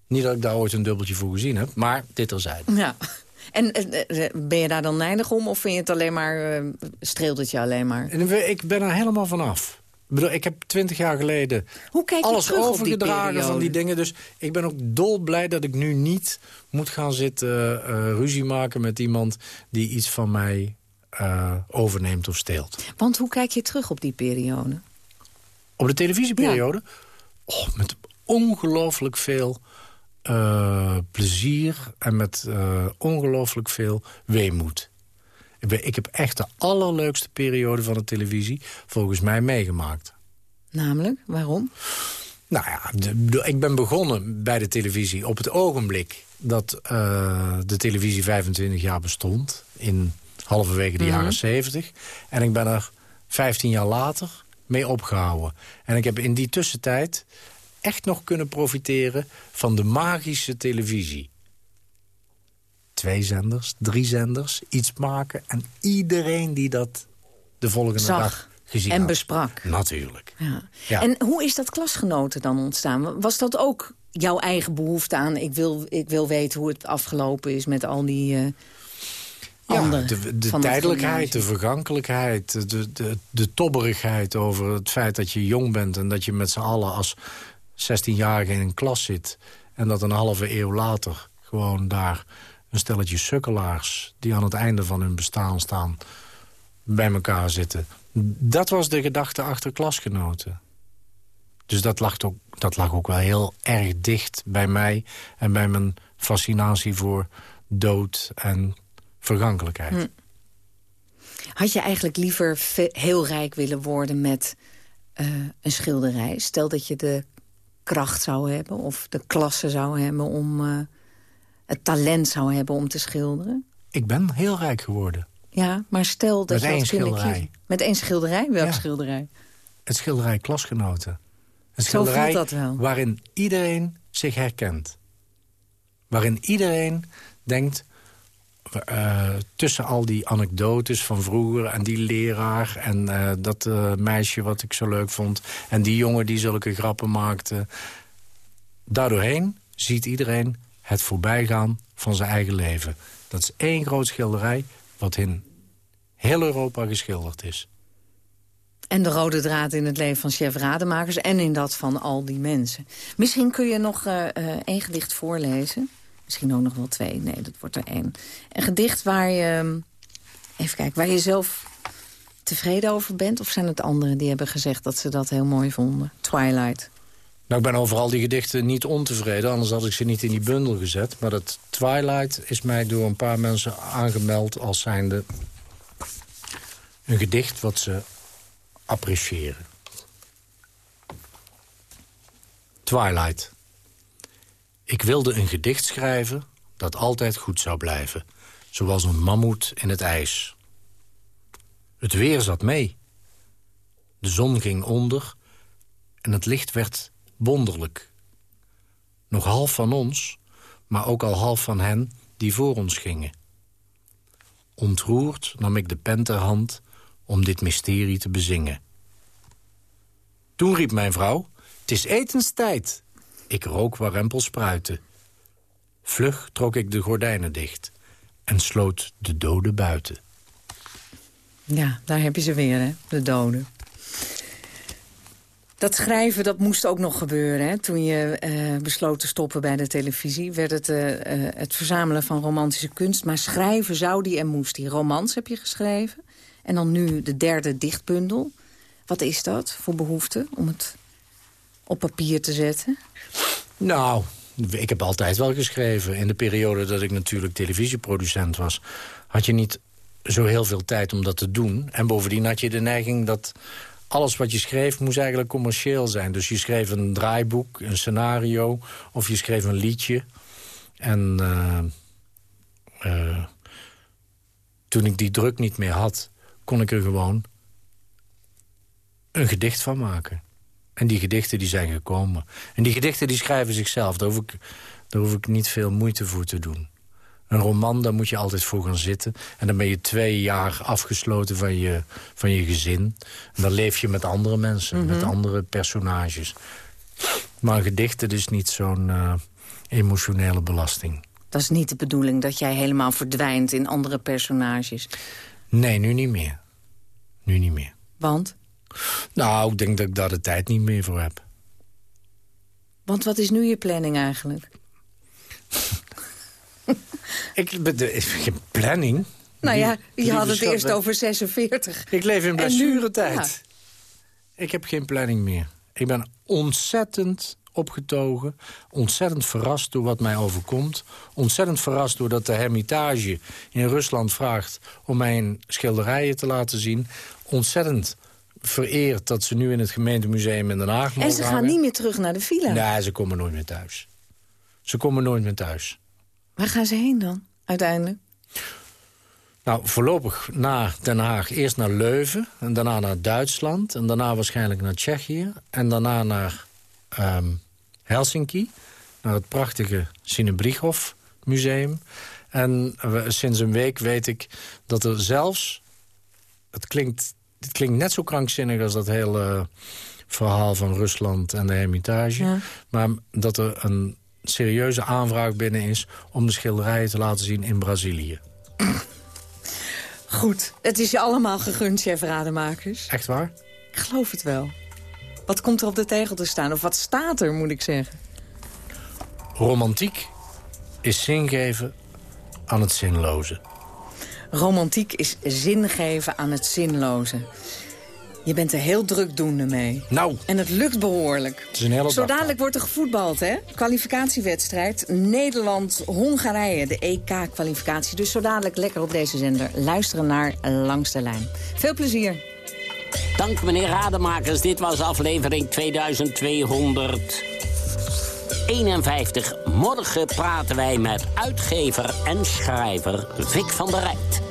Speaker 17: Niet dat ik daar ooit een dubbeltje voor gezien heb, maar dit terzijde.
Speaker 16: Ja. En eh, eh, ben je daar dan neidig om of vind je het alleen maar, eh, streelt het je alleen maar?
Speaker 17: Ik ben er helemaal vanaf. Ik bedoel, ik heb twintig jaar geleden
Speaker 16: Hoe kijk je
Speaker 17: alles
Speaker 16: die
Speaker 17: overgedragen van die dingen. Dus ik ben ook dolblij dat ik nu niet moet gaan zitten eh, ruzie maken met iemand... die iets van mij eh, overneemt of steelt.
Speaker 16: Want hoe kijk je terug op die periode?
Speaker 17: Op de televisieperiode? Oh, met ongelooflijk veel eh, plezier en met eh, ongelooflijk veel weemoed. Ik, ben- ik heb echt de allerleukste periode van de televisie volgens mij meegemaakt.
Speaker 16: Namelijk, waarom?
Speaker 17: Nou ja, de- de- ik ben begonnen bij de televisie op het ogenblik dat eh, de televisie 25 jaar bestond. In halverwege de
Speaker 16: Mhm.
Speaker 17: jaren 70. En ik ben er 15 jaar later mee opgehouden. En ik heb in die tussentijd echt nog kunnen profiteren van de magische televisie. Twee zenders, drie zenders, iets maken. En iedereen die dat de volgende
Speaker 16: Zag
Speaker 17: dag gezien
Speaker 16: en
Speaker 17: had.
Speaker 16: besprak.
Speaker 17: Natuurlijk.
Speaker 16: Ja.
Speaker 17: Ja.
Speaker 16: En hoe is dat klasgenoten dan ontstaan? Was dat ook jouw eigen behoefte aan... ik wil, ik wil weten hoe het afgelopen is met al die anderen?
Speaker 17: de, de tijdelijkheid, de vergankelijkheid, de, de, de tobberigheid over het feit dat je jong bent... en dat je met z'n allen als 16-jarige in een klas zit... en dat een halve eeuw later gewoon daar een stelletje sukkelaars... die aan het einde van hun bestaan staan, bij elkaar zitten. Dat was de gedachte achter klasgenoten. Dus dat lag, ook, dat lag ook wel heel erg dicht bij mij... en bij mijn fascinatie voor dood en vergankelijkheid.
Speaker 16: Hm. Had je eigenlijk liever ve- heel rijk willen worden met eh, een schilderij? Stel dat je de kracht zou hebben of de klasse zou hebben... om eh, het talent zou hebben om te schilderen.
Speaker 17: Ik ben heel rijk geworden.
Speaker 16: Ja, maar stel dat
Speaker 17: Met
Speaker 16: je
Speaker 17: één schilderij.
Speaker 16: kiezen. Met één schilderij? Welk
Speaker 17: Ja.
Speaker 16: schilderij?
Speaker 17: Het schilderij Klasgenoten. Een
Speaker 16: Zo
Speaker 17: schilderij
Speaker 16: dat wel.
Speaker 17: waarin iedereen zich herkent. Waarin iedereen denkt... eh, tussen al die anekdotes van vroeger en die leraar... en eh, dat eh, meisje wat ik zo leuk vond... en die jongen die zulke grappen maakte... daardoorheen ziet iedereen het voorbijgaan van zijn eigen leven. Dat is één groot schilderij wat in heel Europa geschilderd is.
Speaker 16: En de rode draad in het leven van chef Rademakers... en in dat van al die mensen. Misschien kun je nog één gedicht voorlezen. Misschien ook nog wel twee. Nee, dat wordt er één. Een gedicht waar je... Even kijken, waar je zelf tevreden over bent? Of zijn het anderen die hebben gezegd dat ze dat heel mooi vonden? Twilight.
Speaker 17: Nou, ik ben over al die gedichten niet ontevreden. Anders had ik ze niet in die bundel gezet. Maar dat Twilight is mij door een paar mensen aangemeld als zijnde... een gedicht wat ze appreciëren. Twilight. Ik wilde een gedicht schrijven dat altijd goed zou blijven. Zoals een mammoet in het ijs. Het weer zat mee. De zon ging onder en het licht werd wonderlijk. Nog half van ons, maar ook al half van hen die voor ons gingen. Ontroerd nam ik de pen ter hand om dit mysterie te bezingen. Toen riep mijn vrouw, het is etenstijd. Ik rook warempel spruiten. Vlug trok ik de gordijnen dicht en sloot de doden buiten.
Speaker 16: Ja, daar heb je ze weer, hè, de doden. Dat schrijven, dat moest ook nog gebeuren. Hè? Toen je uh, besloot te stoppen bij de televisie... werd het uh, uh, het verzamelen van romantische kunst. Maar schrijven zou die en moest die. Romans heb je geschreven. En dan nu de derde dichtbundel. Wat is dat voor behoefte om het op papier te zetten?
Speaker 17: Nou, ik heb altijd wel geschreven. In de periode dat ik natuurlijk televisieproducent was... had je niet zo heel veel tijd om dat te doen. En bovendien had je de neiging dat alles wat je schreef moest eigenlijk commercieel zijn. Dus je schreef een draaiboek, een scenario, of je schreef een liedje. En uh, uh, toen ik die druk niet meer had, kon ik er gewoon een gedicht van maken. En die gedichten die zijn gekomen. En die gedichten die schrijven zichzelf. Daar hoef ik, daar hoef ik niet veel moeite voor te doen. Een roman, daar moet je altijd voor gaan zitten. En dan ben je twee jaar afgesloten van je, van je gezin. En dan leef je met andere mensen, mm -hmm. met andere personages. Maar een gedicht, dat is niet zo'n uh, emotionele belasting.
Speaker 16: Dat is niet de bedoeling dat jij helemaal verdwijnt in andere personages?
Speaker 17: Nee, nu niet meer. Nu niet meer.
Speaker 16: Want?
Speaker 17: Nou, ik denk dat ik daar de tijd niet meer voor heb.
Speaker 16: Want wat is nu je planning eigenlijk?
Speaker 17: ik, geen planning.
Speaker 16: Nou ja, je had het eerst over 46.
Speaker 17: Ik leef in blessuretijd. Ja. Ik heb geen planning meer. Ik ben ontzettend opgetogen. Ontzettend verrast door wat mij overkomt. Ontzettend verrast doordat de Hermitage in Rusland vraagt... om mijn schilderijen te laten zien. Ontzettend vereerd dat ze nu in het gemeentemuseum in Den Haag
Speaker 16: En ze gaan
Speaker 17: hangen.
Speaker 16: niet meer terug naar de villa?
Speaker 17: Nee, ze komen nooit meer thuis. Ze komen nooit meer thuis.
Speaker 16: Waar gaan ze heen dan, uiteindelijk?
Speaker 17: Nou, voorlopig naar Den Haag. Eerst naar Leuven, en daarna naar Duitsland... en daarna waarschijnlijk naar Tsjechië... en daarna naar um, Helsinki, naar het prachtige Sinebrighof museum. En we, sinds een week weet ik dat er zelfs... Het klinkt, het klinkt net zo krankzinnig als dat hele verhaal van Rusland en de Hermitage... Ja. maar dat er een serieuze aanvraag binnen is... om de schilderijen te laten zien in Brazilië.
Speaker 16: Goed, het is je allemaal gegund, chef Rademakers.
Speaker 17: Echt waar?
Speaker 16: Ik geloof het wel. Wat komt er op de tegel te staan? Of wat staat er, moet ik zeggen?
Speaker 17: Romantiek is zingeven aan het zinloze.
Speaker 16: Romantiek is zingeven aan het zinloze. Je bent er heel drukdoende mee.
Speaker 17: Nou.
Speaker 16: En het lukt behoorlijk.
Speaker 17: Het is een hele
Speaker 16: Zo dadelijk wordt er gevoetbald, hè? Kwalificatiewedstrijd. Nederland-Hongarije, de EK-kwalificatie. Dus zo dadelijk lekker op deze zender. Luisteren naar Langs de Lijn. Veel plezier.
Speaker 15: Dank meneer Rademakers. Dit was aflevering 2251. Morgen praten wij met uitgever en schrijver Vic van der Rijt.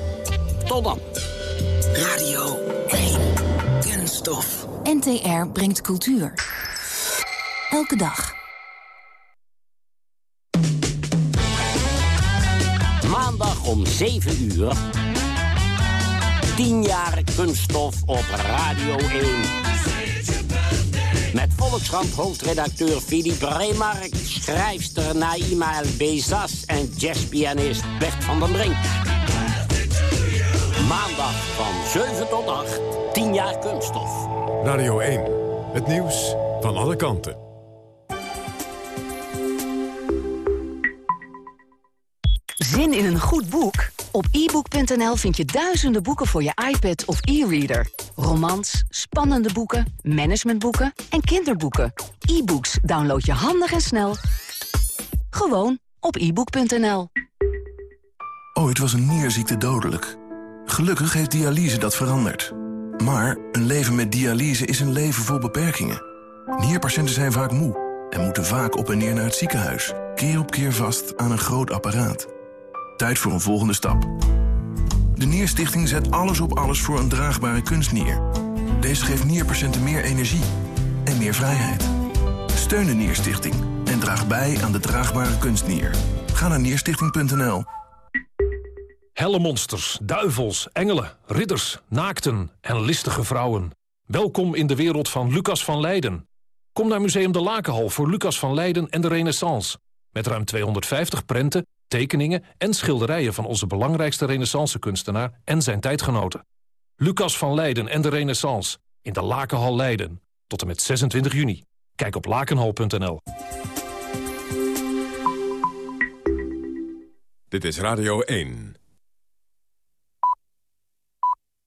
Speaker 15: Tot dan.
Speaker 22: Radio 1. Kunststof.
Speaker 23: NTR brengt cultuur. Elke dag.
Speaker 15: Maandag om 7 uur. 10 jaar kunststof op Radio 1. Met Volkskrant hoofdredacteur Philippe Remark, schrijfster Naima El Bezas en jazzpianist Bert van den Brink. Maandag van 7 tot 8, 10 jaar kunststof.
Speaker 3: Radio 1, het nieuws van alle kanten.
Speaker 13: Zin in een goed boek? Op ebook.nl vind je duizenden boeken voor je iPad of e-reader. Romans, spannende boeken, managementboeken en kinderboeken. E-books download je handig en snel. Gewoon op ebook.nl.
Speaker 24: Ooit was een nierziekte dodelijk. Gelukkig heeft dialyse dat veranderd. Maar een leven met dialyse is een leven vol beperkingen. Nierpatiënten zijn vaak moe en moeten vaak op en neer naar het ziekenhuis. Keer op keer vast aan een groot apparaat. Tijd voor een volgende stap. De Nierstichting zet alles op alles voor een draagbare kunstnier. Deze geeft nierpatiënten meer energie en meer vrijheid. Steun de Nierstichting en draag bij aan de draagbare kunstnier.
Speaker 25: Ga naar neerstichting.nl.
Speaker 24: Helle monsters, duivels, engelen, ridders, naakten en listige vrouwen. Welkom in de wereld van Lucas van Leiden. Kom naar Museum de Lakenhal voor Lucas van Leiden en de Renaissance. Met ruim 250 prenten, tekeningen en schilderijen... van onze belangrijkste renaissance-kunstenaar en zijn tijdgenoten. Lucas van Leiden en de Renaissance in de Lakenhal Leiden. Tot en met 26 juni. Kijk op lakenhal.nl.
Speaker 3: Dit is Radio 1.